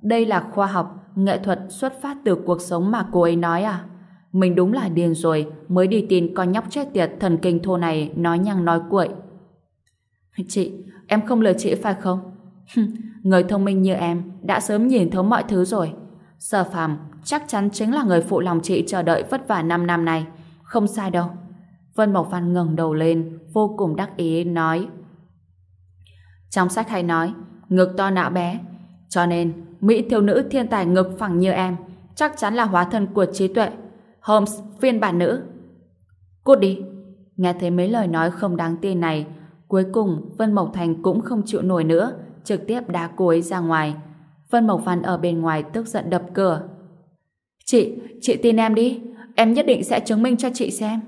Đây là khoa học, nghệ thuật xuất phát từ cuộc sống mà cô ấy nói à? Mình đúng là điên rồi, mới đi tin con nhóc chết tiệt thần kinh thô này nói nhăng nói cuội. Chị, em không lừa chị phải không? người thông minh như em đã sớm nhìn thấu mọi thứ rồi. Sở phàm chắc chắn chính là người phụ lòng chị chờ đợi vất vả 5 năm này. Không sai đâu. Vân Mộc Văn ngẩng đầu lên, vô cùng đắc ý nói. Trong sách hay nói, ngực to não bé. Cho nên, Mỹ thiếu nữ thiên tài ngực phẳng như em chắc chắn là hóa thân của trí tuệ. Holmes, phiên bản nữ. Cút đi. Nghe thấy mấy lời nói không đáng tin này, cuối cùng Vân Mộc Thành cũng không chịu nổi nữa, trực tiếp đá cô ấy ra ngoài. Vân Mộc Văn ở bên ngoài tức giận đập cửa. Chị, chị tin em đi. Em nhất định sẽ chứng minh cho chị xem.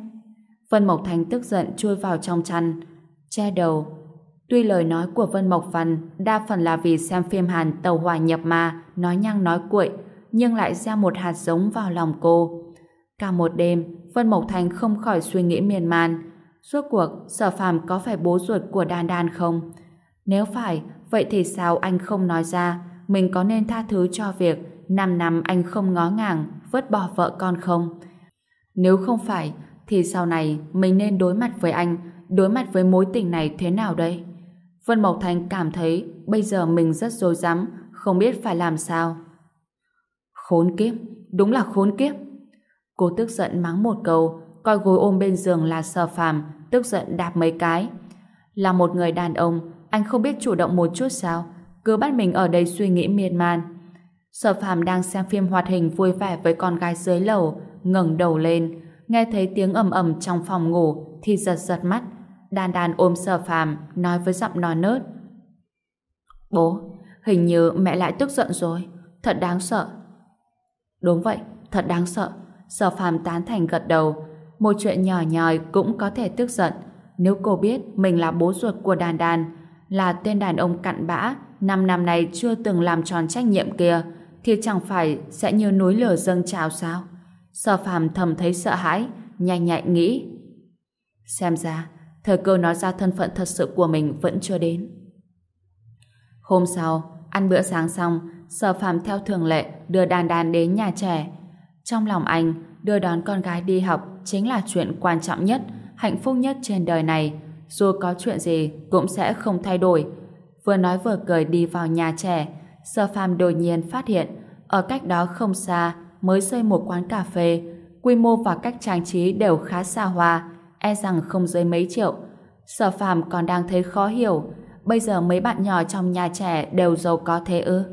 Vân Mộc Thành tức giận chui vào trong chăn, che đầu. Tuy lời nói của Vân Mộc Văn đa phần là vì xem phim Hàn tàu hỏa nhập ma, nói nhăng nói cuội, nhưng lại gieo một hạt giống vào lòng cô. Cả một đêm, Vân Mộc Thành không khỏi suy nghĩ miên man. Suốt cuộc, sở phàm có phải bố ruột của Đan Đan không? Nếu phải, vậy thì sao anh không nói ra mình có nên tha thứ cho việc 5 năm anh không ngó ngàng vứt bỏ vợ con không? Nếu không phải, thì sau này mình nên đối mặt với anh, đối mặt với mối tình này thế nào đây? Vân Mộc Thành cảm thấy bây giờ mình rất dối rắm không biết phải làm sao. Khốn kiếp, đúng là khốn kiếp. Cô tức giận mắng một câu, coi gối ôm bên giường là sờ phàm, tức giận đạp mấy cái. Là một người đàn ông, anh không biết chủ động một chút sao? Cứ bắt mình ở đây suy nghĩ miên man. Sở phàm đang xem phim hoạt hình vui vẻ với con gái dưới lầu, ngẩng đầu lên, nghe thấy tiếng ầm ầm trong phòng ngủ thì giật giật mắt. Đan đan ôm sở phàm, nói với giọng non nớt. Bố, hình như mẹ lại tức giận rồi. Thật đáng sợ. Đúng vậy, thật đáng sợ. Sở phàm tán thành gật đầu. Một chuyện nhỏ nhòi cũng có thể tức giận. Nếu cô biết mình là bố ruột của đàn đàn, là tên đàn ông cặn bã, năm năm nay chưa từng làm tròn trách nhiệm kia, thì chẳng phải sẽ như núi lửa dâng trào sao? Sở phàm thầm thấy sợ hãi, nhanh nhạy nghĩ. Xem ra, thời cơ nói ra thân phận thật sự của mình vẫn chưa đến. Hôm sau, ăn bữa sáng xong, sở phàm theo thường lệ đưa đàn đàn đến nhà trẻ. Trong lòng anh, đưa đón con gái đi học chính là chuyện quan trọng nhất, hạnh phúc nhất trên đời này. Dù có chuyện gì cũng sẽ không thay đổi. Vừa nói vừa cười đi vào nhà trẻ, sở phàm đột nhiên phát hiện ở cách đó không xa mới xây một quán cà phê, quy mô và cách trang trí đều khá xa hoa, e rằng không dưới mấy triệu. Sở phàm còn đang thấy khó hiểu, bây giờ mấy bạn nhỏ trong nhà trẻ đều giàu có thế ư.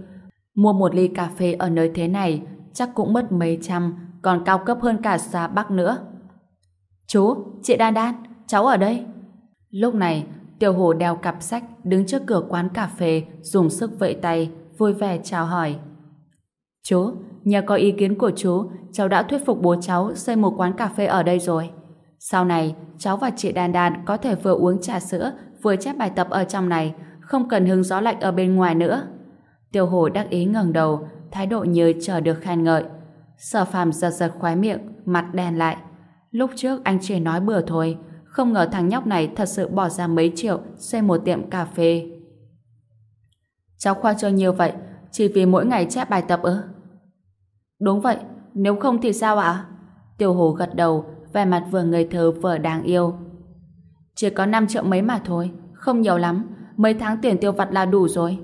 Mua một ly cà phê ở nơi thế này chắc cũng mất mấy trăm, còn cao cấp hơn cả xa Bắc nữa. Chú, chị Đan Đan, cháu ở đây. Lúc này, Tiểu Hồ đeo cặp sách đứng trước cửa quán cà phê dùng sức vẫy tay vui vẻ chào hỏi. Chú, nhờ có ý kiến của chú cháu đã thuyết phục bố cháu xây một quán cà phê ở đây rồi. Sau này, cháu và chị Đan Đan có thể vừa uống trà sữa vừa chép bài tập ở trong này không cần hứng gió lạnh ở bên ngoài nữa. Tiêu Hồ đắc ý ngẩng đầu thái độ như chờ được khen ngợi. Sở phàm giật giật khóe miệng mặt đen lại. Lúc trước anh chỉ nói bừa thôi không ngờ thằng nhóc này thật sự bỏ ra mấy triệu xây một tiệm cà phê. Cháu khoa trương nhiều vậy chỉ vì mỗi ngày chép bài tập ư? Đúng vậy, nếu không thì sao ạ? tiểu Hồ gật đầu, vẻ mặt vừa ngây thơ vừa đáng yêu. Chỉ có 5 triệu mấy mà thôi, không nhiều lắm, mấy tháng tiền tiêu vặt là đủ rồi.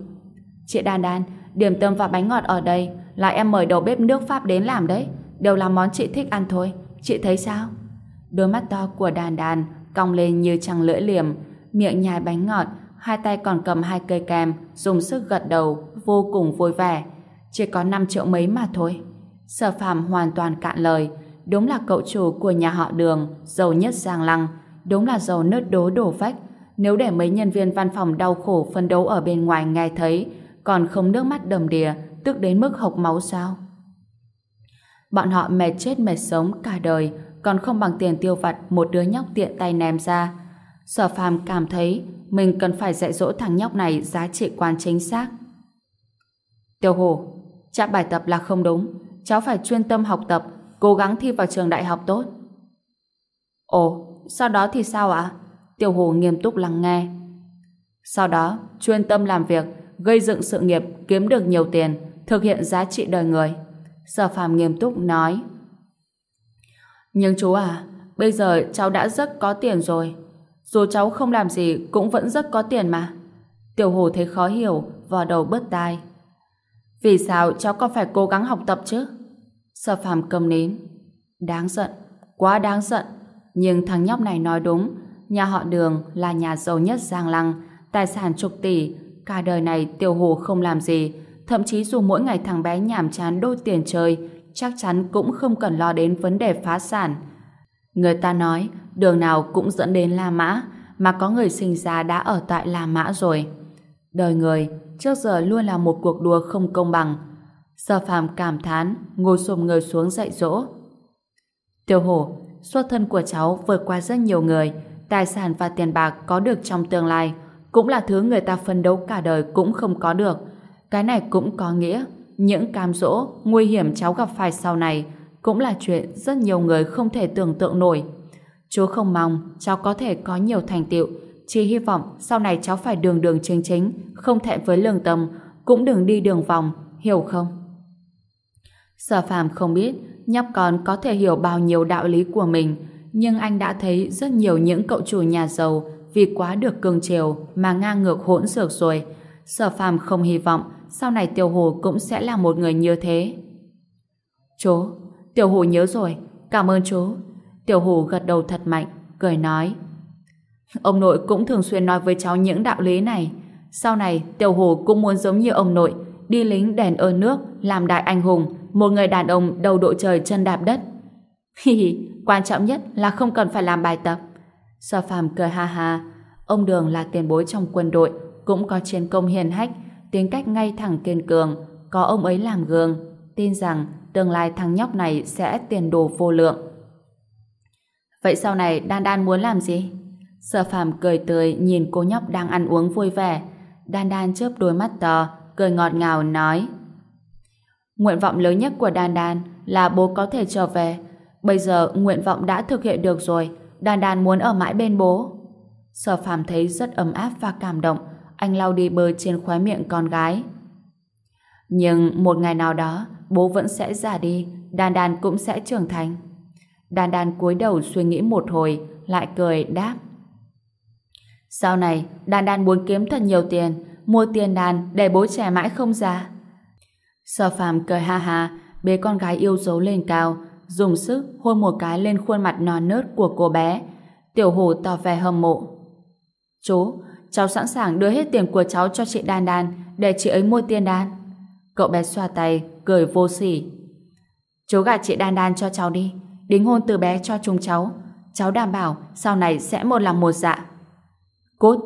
Chị Đan Đan, điểm tâm và bánh ngọt ở đây là em mời đầu bếp nước Pháp đến làm đấy, đều là món chị thích ăn thôi, chị thấy sao? Đôi mắt to của Đan Đan cong lên như trăng lưỡi liềm, miệng nhai bánh ngọt, hai tay còn cầm hai cây kem, dùng sức gật đầu, vô cùng vui vẻ. Chỉ có 5 triệu mấy mà thôi. Sở phàm hoàn toàn cạn lời. Đúng là cậu chủ của nhà họ đường, giàu nhất Giang Lăng. Đúng là giàu nứt đố đổ vách. Nếu để mấy nhân viên văn phòng đau khổ phân đấu ở bên ngoài nghe thấy, còn không nước mắt đầm đìa, tức đến mức hộc máu sao? Bọn họ mệt chết mệt sống cả đời, còn không bằng tiền tiêu vặt một đứa nhóc tiện tay ném ra. Sở phàm cảm thấy mình cần phải dạy dỗ thằng nhóc này giá trị quan chính xác. Tiêu Hồ, chạm bài tập là không đúng. Cháu phải chuyên tâm học tập, cố gắng thi vào trường đại học tốt. Ồ, sau đó thì sao ạ? Tiêu Hồ nghiêm túc lắng nghe. Sau đó, chuyên tâm làm việc, gây dựng sự nghiệp, kiếm được nhiều tiền, thực hiện giá trị đời người. Sở phàm nghiêm túc nói. Nhưng chú à, bây giờ cháu đã rất có tiền rồi. Dù cháu không làm gì cũng vẫn rất có tiền mà. Tiểu Hồ thấy khó hiểu, vò đầu bứt tai. Vì sao cháu còn phải cố gắng học tập chứ? Sở phàm cầm nến. Đáng giận, quá đáng giận. Nhưng thằng nhóc này nói đúng. Nhà họ đường là nhà giàu nhất Giang Lăng, tài sản chục tỷ. Cả đời này Tiểu Hồ không làm gì. Thậm chí dù mỗi ngày thằng bé nhảm chán đôi tiền chơi, chắc chắn cũng không cần lo đến vấn đề phá sản. Người ta nói, đường nào cũng dẫn đến La Mã, mà có người sinh ra đã ở tại La Mã rồi. Đời người, trước giờ luôn là một cuộc đua không công bằng. Sở phàm cảm thán, ngồi xùm người xuống dạy dỗ. Tiêu hổ, xuất thân của cháu vượt qua rất nhiều người, tài sản và tiền bạc có được trong tương lai, cũng là thứ người ta phân đấu cả đời cũng không có được. Cái này cũng có nghĩa những cam dỗ, nguy hiểm cháu gặp phải sau này cũng là chuyện rất nhiều người không thể tưởng tượng nổi. Chú không mong cháu có thể có nhiều thành tựu, chỉ hy vọng sau này cháu phải đường đường chính chính, không thẹn với lương tâm, cũng đừng đi đường vòng, hiểu không? Sở phàm không biết nhóc con có thể hiểu bao nhiêu đạo lý của mình, nhưng anh đã thấy rất nhiều những cậu chủ nhà giàu vì quá được cường chiều mà ngang ngược hỗn xược rồi. Sở phàm không hy vọng sau này Tiểu Hồ cũng sẽ là một người như thế. Chú, Tiểu Hồ nhớ rồi, cảm ơn chú. Tiểu Hồ gật đầu thật mạnh, cười nói. Ông nội cũng thường xuyên nói với cháu những đạo lý này. Sau này, Tiểu Hồ cũng muốn giống như ông nội, đi lính đèn ơn nước, làm đại anh hùng, một người đàn ông đầu độ trời chân đạp đất. Hi hi, quan trọng nhất là không cần phải làm bài tập. Sở phàm cười ha ha. Ông Đường là tiền bối trong quân đội, cũng có chiến công hiền hách, tính cách ngay thẳng kiên cường, có ông ấy làm gương, tin rằng tương lai thằng nhóc này sẽ tiền đồ vô lượng. Vậy sau này Đan Đan muốn làm gì? Sở phàm cười tươi nhìn cô nhóc đang ăn uống vui vẻ. Đan Đan chớp đôi mắt to, cười ngọt ngào nói Nguyện vọng lớn nhất của Đan Đan là bố có thể trở về. Bây giờ nguyện vọng đã thực hiện được rồi, Đan Đan muốn ở mãi bên bố. Sở phàm thấy rất ấm áp và cảm động, anh lau đi bơi trên khóe miệng con gái. Nhưng một ngày nào đó, bố vẫn sẽ già đi, Đan Đan cũng sẽ trưởng thành. Đan Đan cúi đầu suy nghĩ một hồi, lại cười đáp. Sau này, Đan Đan muốn kiếm thật nhiều tiền, mua tiền đàn để bố trẻ mãi không già. Sở phàm cười ha ha, bế con gái yêu dấu lên cao, dùng sức hôn một cái lên khuôn mặt non nớt của cô bé. Tiểu hồ tỏ vẻ hâm mộ. Chú, cháu sẵn sàng đưa hết tiền của cháu cho chị Đan Đan để chị ấy mua tiền đan. Cậu bé xoa tay, cười vô sỉ. Chú gạt chị Đan Đan cho cháu đi, đính hôn từ bé cho chúng cháu. Cháu đảm bảo sau này sẽ một lòng một dạ. Cút,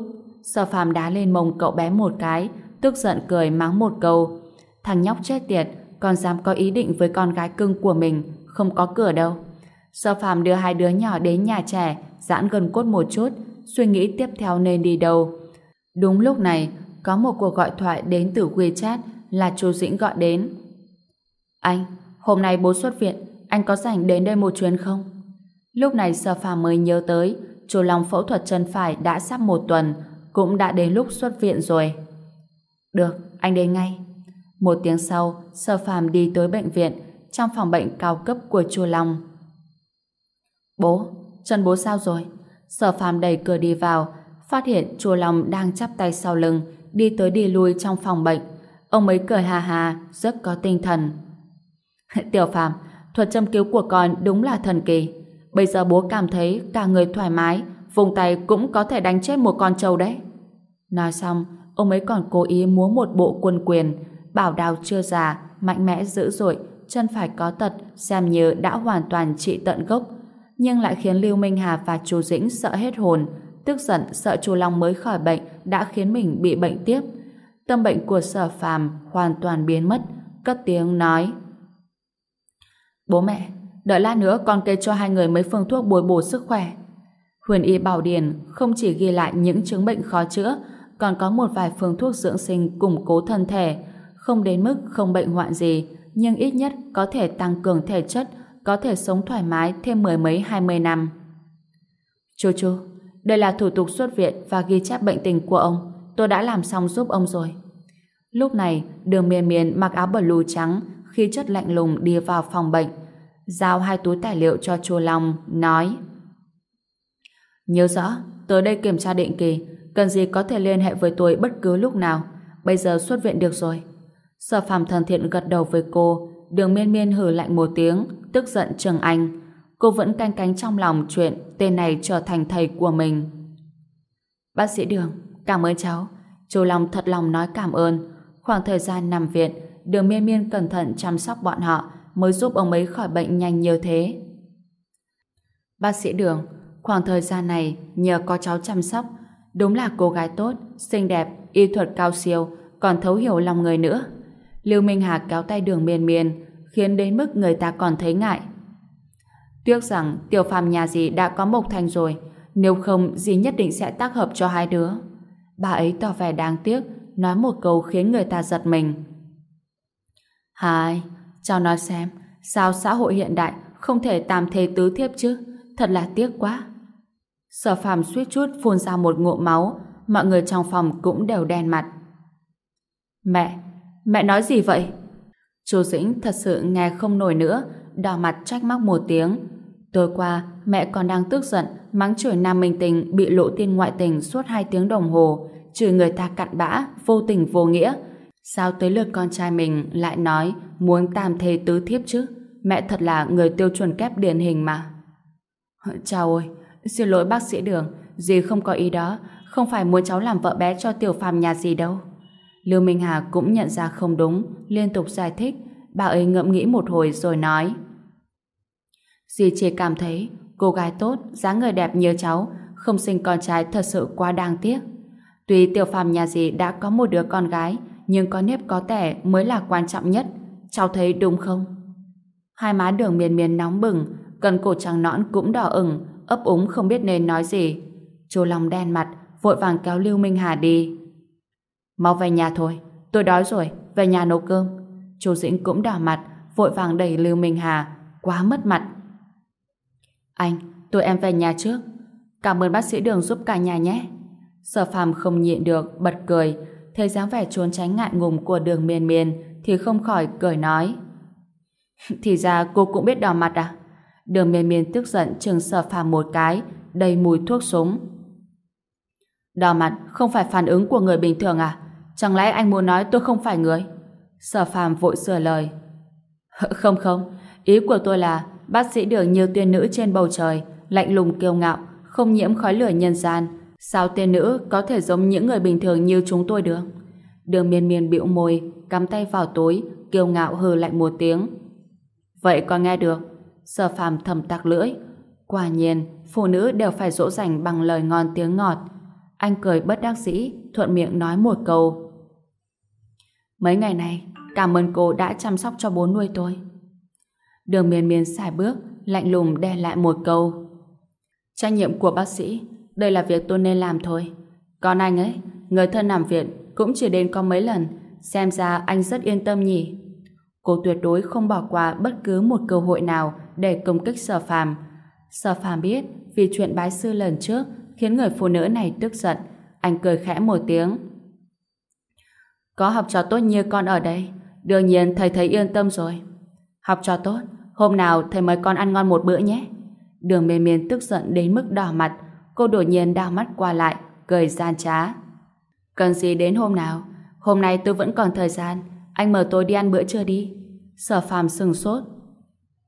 Sở phàm đá lên mông cậu bé một cái, tức giận cười mắng một câu. Thằng nhóc chết tiệt, còn dám có ý định với con gái cưng của mình, không có cửa đâu. Sở phàm đưa hai đứa nhỏ đến nhà trẻ, giãn gần cốt một chút, suy nghĩ tiếp theo nên đi đâu. Đúng lúc này, có một cuộc gọi thoại đến từ WeChat là chú Dĩnh gọi đến. Anh, hôm nay bố xuất viện, anh có rảnh đến đây một chuyến không? Lúc này Sở Phàm mới nhớ tới, chú Long phẫu thuật chân phải đã sắp một tuần, cũng đã đến lúc xuất viện rồi. Được, anh đến ngay. Một tiếng sau, Sở Phàm đi tới bệnh viện, trong phòng bệnh cao cấp của chùa Long. Bố, chân bố sao rồi? Sở Phàm đẩy cửa đi vào, phát hiện chùa Long đang chắp tay sau lưng, đi tới đi lui trong phòng bệnh. Ông ấy cười hà hà, rất có tinh thần. Tiểu Phàm, thuật châm cứu của con đúng là thần kỳ. Bây giờ bố cảm thấy cả người thoải mái, vùng tay cũng có thể đánh chết một con trâu đấy. Nói xong, ông ấy còn cố ý múa một bộ quân quyền, bảo đào chưa già, mạnh mẽ dữ dội, chân phải có tật, xem như đã hoàn toàn trị tận gốc. Nhưng lại khiến Lưu Minh Hà và chú Dĩnh sợ hết hồn, tức giận sợ chú Long mới khỏi bệnh đã khiến mình bị bệnh tiếp. Tâm bệnh của sở phàm hoàn toàn biến mất, cất tiếng nói. Bố mẹ, đợi lát nữa con kê cho hai người mấy phương thuốc bồi bổ sức khỏe. Huyền y bảo điền không chỉ ghi lại những chứng bệnh khó chữa, còn có một vài phương thuốc dưỡng sinh củng cố thân thể, không đến mức không bệnh hoạn gì, nhưng ít nhất có thể tăng cường thể chất, có thể sống thoải mái thêm mười mấy hai mươi năm. Chú chú, đây là thủ tục xuất viện và ghi chép bệnh tình của ông. Tôi đã làm xong giúp ông rồi. Lúc này, đường miền miền mặc áo blue trắng, khi chất lạnh lùng đi vào phòng bệnh. Giao hai túi tài liệu cho chùa Long, nói Nhớ rõ, tới đây kiểm tra định kỳ, cần gì có thể liên hệ với tôi bất cứ lúc nào. Bây giờ xuất viện được rồi. Sở phàm thần thiện gật đầu với cô, đường miên miên hử lạnh một tiếng, tức giận trừng Anh. Cô vẫn canh cánh trong lòng chuyện tên này trở thành thầy của mình. Bác sĩ Đường, cảm ơn cháu. Chú Long thật lòng nói cảm ơn. Khoảng thời gian nằm viện, đường miên miên cẩn thận chăm sóc bọn họ mới giúp ông ấy khỏi bệnh nhanh như thế. Bác sĩ Đường, khoảng thời gian này nhờ có cháu chăm sóc, đúng là cô gái tốt, xinh đẹp, y thuật cao siêu, còn thấu hiểu lòng người nữa. Lưu Minh Hà kéo tay đường miên miên, khiến đến mức người ta còn thấy ngại. Tiếc rằng tiểu phàm nhà dì đã có Mộc Thành rồi, nếu không dì nhất định sẽ tác hợp cho hai đứa. Bà ấy tỏ vẻ đáng tiếc, nói một câu khiến người ta giật mình. Hai, cháu nói xem, sao xã hội hiện đại không thể tam thế tứ thiếp chứ? Thật là tiếc quá. Sở phàm suýt chút phun ra một ngụm máu, mọi người trong phòng cũng đều đen mặt. Mẹ, mẹ nói gì vậy? Chú Dĩnh thật sự nghe không nổi nữa, đỏ mặt trách móc một tiếng. Tối qua, mẹ còn đang tức giận, mắng chửi nam minh tình bị lộ tiên ngoại tình suốt hai tiếng đồng hồ, chửi người ta cặn bã, vô tình vô nghĩa. Sao tới lượt con trai mình lại nói muốn tam thê tứ thiếp chứ? Mẹ thật là người tiêu chuẩn kép điển hình mà. Chào ơi, xin lỗi bác sĩ Đường, dì không có ý đó, không phải muốn cháu làm vợ bé cho tiểu phàm nhà gì đâu. Lưu Minh Hà cũng nhận ra không đúng, liên tục giải thích, bà ấy ngẫm nghĩ một hồi rồi nói. Dì chỉ cảm thấy cô gái tốt, dáng người đẹp như cháu, không sinh con trai thật sự quá đáng tiếc. Tuy tiểu phàm nhà dì đã có một đứa con gái, nhưng có nếp có tẻ mới là quan trọng nhất. Cháu thấy đúng không? Hai má đường miền miền nóng bừng, cần cổ trắng nõn cũng đỏ ửng, ấp úng không biết nên nói gì. Chú Long đen mặt, vội vàng kéo Lưu Minh Hà đi. Mau về nhà thôi, tôi đói rồi, về nhà nấu cơm. Chú Dĩnh cũng đỏ mặt, vội vàng đẩy Lưu Minh Hà, quá mất mặt. Anh, tôi em về nhà trước. Cảm ơn bác sĩ Đường giúp cả nhà nhé. Sở phàm không nhịn được, bật cười. Thấy dáng vẻ trốn tránh ngại ngùng của đường miền miền thì không khỏi cười nói. thì ra cô cũng biết đỏ mặt à? Đường miền miền tức giận chừng sở phàm một cái, đầy mùi thuốc súng. Đỏ mặt không phải phản ứng của người bình thường à? Chẳng lẽ anh muốn nói tôi không phải người? Sở phàm vội sửa lời. Không không, ý của tôi là bác sĩ đường như tiên nữ trên bầu trời, lạnh lùng kiêu ngạo, không nhiễm khói lửa nhân gian. Sao tiên nữ có thể giống những người bình thường như chúng tôi được? Đường miên miên bĩu môi, cắm tay vào túi kiêu ngạo hừ lạnh một tiếng. Vậy có nghe được? Sở phàm thầm tạc lưỡi. Quả nhiên, phụ nữ đều phải dỗ dành bằng lời ngon tiếng ngọt. Anh cười bất đắc dĩ, thuận miệng nói một câu. Mấy ngày này, cảm ơn cô đã chăm sóc cho bố nuôi tôi. Đường miên miên xài bước, lạnh lùng đe lại một câu. Trách nhiệm của bác sĩ, đây là việc tôi nên làm thôi. Còn anh ấy, người thân nằm viện, cũng chỉ đến có mấy lần, xem ra anh rất yên tâm nhỉ. Cô tuyệt đối không bỏ qua bất cứ một cơ hội nào để công kích sở phàm. Sở phàm biết vì chuyện bái sư lần trước khiến người phụ nữ này tức giận. Anh cười khẽ một tiếng. Có học trò tốt như con ở đây, đương nhiên thầy thấy yên tâm rồi. Học trò tốt, hôm nào thầy mời con ăn ngon một bữa nhé. Đường miên miên tức giận đến mức đỏ mặt, cô đột nhiên đào mắt qua lại, cười gian trá. Cần gì đến hôm nào? Hôm nay tôi vẫn còn thời gian, anh mời tôi đi ăn bữa trưa đi. Sở phàm sừng sốt.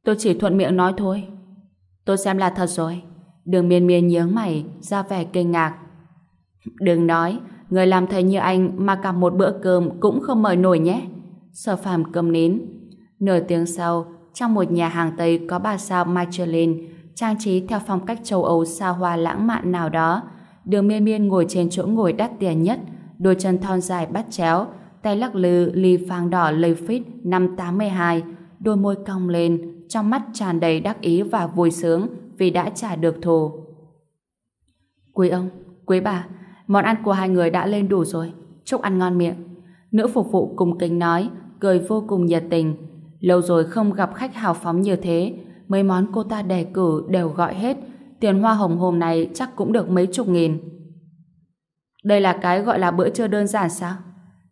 Tôi chỉ thuận miệng nói thôi. Tôi xem là thật rồi. Đường miên miên nhướng mày, ra vẻ kinh ngạc. Đừng nói, người làm thầy như anh mà cả một bữa cơm cũng không mời nổi nhé. Sở phàm cầm nín. Nửa tiếng sau, trong một nhà hàng Tây có ba sao Michelin, trang trí theo phong cách châu Âu xa hoa lãng mạn nào đó. Đường miên miên ngồi trên chỗ ngồi đắt tiền nhất, đôi chân thon dài bắt chéo, tay lắc lư ly phang đỏ lây phít năm 82, đôi môi cong lên, trong mắt tràn đầy đắc ý và vui sướng vì đã trả được thù. Quý ông, quý bà, món ăn của hai người đã lên đủ rồi, chúc ăn ngon miệng. Nữ phục vụ cùng kính nói, cười vô cùng nhiệt tình. Lâu rồi không gặp khách hào phóng như thế, mấy món cô ta đề cử đều gọi hết, tiền hoa hồng hôm nay chắc cũng được mấy chục nghìn. Đây là cái gọi là bữa trưa đơn giản sao?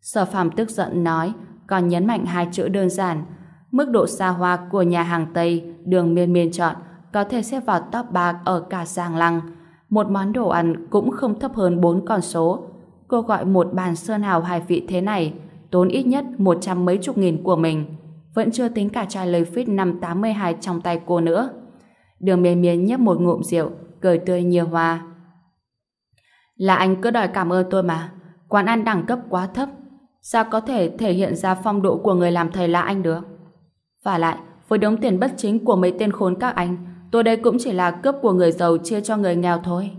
Sở phàm tức giận nói, còn nhấn mạnh hai chữ đơn giản. Mức độ xa hoa của nhà hàng Tây, đường miên miên chọn, có thể xếp vào top 3 ở cả Giang Lăng. Một món đồ ăn cũng không thấp hơn 4 con số. Cô gọi một bàn sơn hào hải vị thế này, tốn ít nhất một trăm mấy chục nghìn của mình. Vẫn chưa tính cả chai lời phít năm 82 trong tay cô nữa. Đường miên miên nhấp một ngụm rượu, cười tươi nhiều hoa. Là anh cứ đòi cảm ơn tôi mà. Quán ăn đẳng cấp quá thấp. Sao có thể thể hiện ra phong độ của người làm thầy là anh được? Và lại, với đống tiền bất chính của mấy tên khốn các anh, tôi đây cũng chỉ là cướp của người giàu chia cho người nghèo thôi.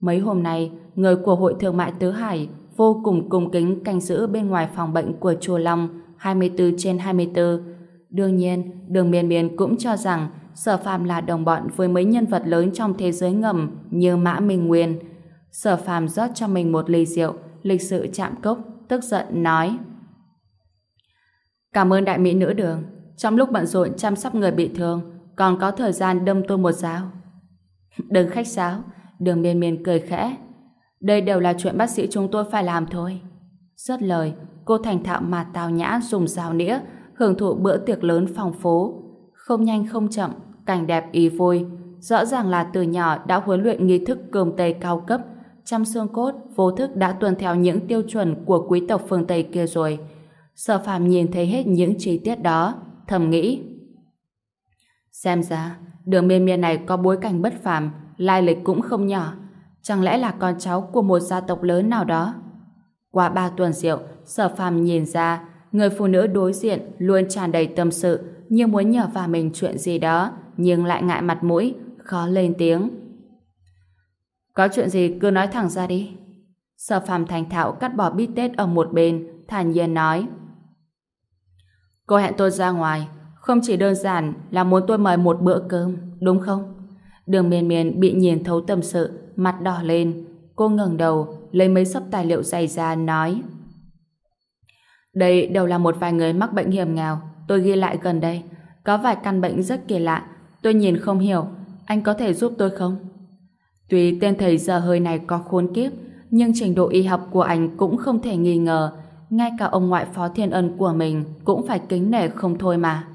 Mấy hôm nay, người của Hội Thương mại Tứ Hải vô cùng cung kính canh giữ bên ngoài phòng bệnh của Chùa Long 24 trên 24. Đương nhiên, đường miền miền cũng cho rằng Sở Phạm là đồng bọn với mấy nhân vật lớn trong thế giới ngầm như Mã Minh Nguyên. Sở Phạm rót cho mình một ly rượu, lịch sự chạm cốc, tức giận nói. Cảm ơn đại mỹ nữ đường. Trong lúc bận rộn chăm sóc người bị thương còn có thời gian đâm tôi một giáo. Đừng khách sáo. Đường miên miên cười khẽ. Đây đều là chuyện bác sĩ chúng tôi phải làm thôi. Rất lời cô thành thạo mà tào nhã dùng dao nĩa hưởng thụ bữa tiệc lớn phong phố không nhanh không chậm cảnh đẹp ý vui rõ ràng là từ nhỏ đã huấn luyện nghi thức cơm tây cao cấp trong xương cốt vô thức đã tuân theo những tiêu chuẩn của quý tộc phương Tây kia rồi. Sở phàm nhìn thấy hết những chi tiết đó, thầm nghĩ. Xem ra, đường miên miên này có bối cảnh bất phàm, lai lịch cũng không nhỏ. Chẳng lẽ là con cháu của một gia tộc lớn nào đó? Qua ba tuần rượu, sở phàm nhìn ra, người phụ nữ đối diện luôn tràn đầy tâm sự, như muốn nhờ vào mình chuyện gì đó, nhưng lại ngại mặt mũi, khó lên tiếng. Có chuyện gì cứ nói thẳng ra đi. Sở phàm thành thạo cắt bỏ bít tết ở một bên, thản nhiên nói. Cô hẹn tôi ra ngoài, không chỉ đơn giản là muốn tôi mời một bữa cơm, đúng không? Đường miền miền bị nhìn thấu tâm sự, mặt đỏ lên. Cô ngẩng đầu, lấy mấy sấp tài liệu dày ra, nói. Đây đều là một vài người mắc bệnh hiểm nghèo, tôi ghi lại gần đây. Có vài căn bệnh rất kỳ lạ, tôi nhìn không hiểu, anh có thể giúp tôi không? Tuy tên thầy giờ hơi này có khốn kiếp, nhưng trình độ y học của anh cũng không thể nghi ngờ. Ngay cả ông ngoại phó thiên ân của mình cũng phải kính nể không thôi mà.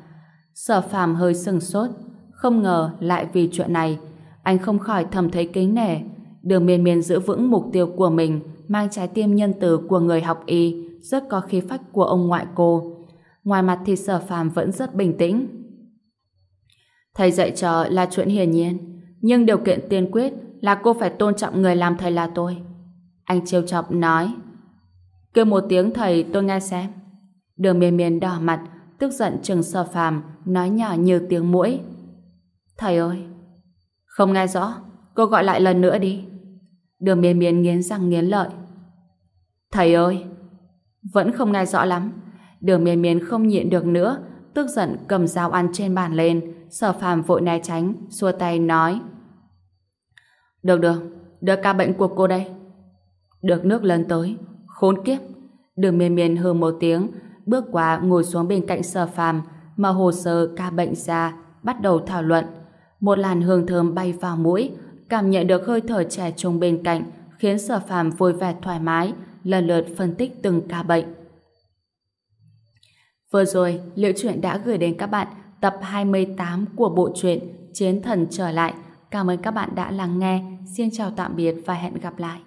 Sở phàm hơi sừng sốt. Không ngờ lại vì chuyện này, anh không khỏi thầm thấy kính nể. Đường miên miên giữ vững mục tiêu của mình, mang trái tim nhân từ của người học y, rất có khí phách của ông ngoại cô. Ngoài mặt thì sở phàm vẫn rất bình tĩnh. Thầy dạy trò là chuyện hiển nhiên, nhưng điều kiện tiên quyết là cô phải tôn trọng người làm thầy là tôi. Anh trêu chọc nói. Kêu một tiếng thầy tôi nghe xem. Đường miên miên đỏ mặt, tức giận chừng sở phàm, nói nhỏ như tiếng mũi. Thầy ơi! Không nghe rõ, cô gọi lại lần nữa đi. Đường miên miên nghiến răng nghiến lợi. Thầy ơi! Vẫn không nghe rõ lắm. Đường miên miên không nhịn được nữa, tức giận cầm dao ăn trên bàn lên, sở phàm vội né tránh, xua tay nói. Được được, đưa ca bệnh của cô đây. Được nước lần tới, khốn kiếp. Đường miên miên hừ một tiếng, bước qua ngồi xuống bên cạnh sở phàm, mở hồ sơ ca bệnh ra, bắt đầu thảo luận. Một làn hương thơm bay vào mũi, cảm nhận được hơi thở trẻ trung bên cạnh, khiến sở phàm vui vẻ thoải mái, lần lượt phân tích từng ca bệnh. Vừa rồi, Liệu Chuyện đã gửi đến các bạn tập 28 của bộ truyện Chiến Thần Trở Lại. Cảm ơn các bạn đã lắng nghe. Xin chào tạm biệt và hẹn gặp lại.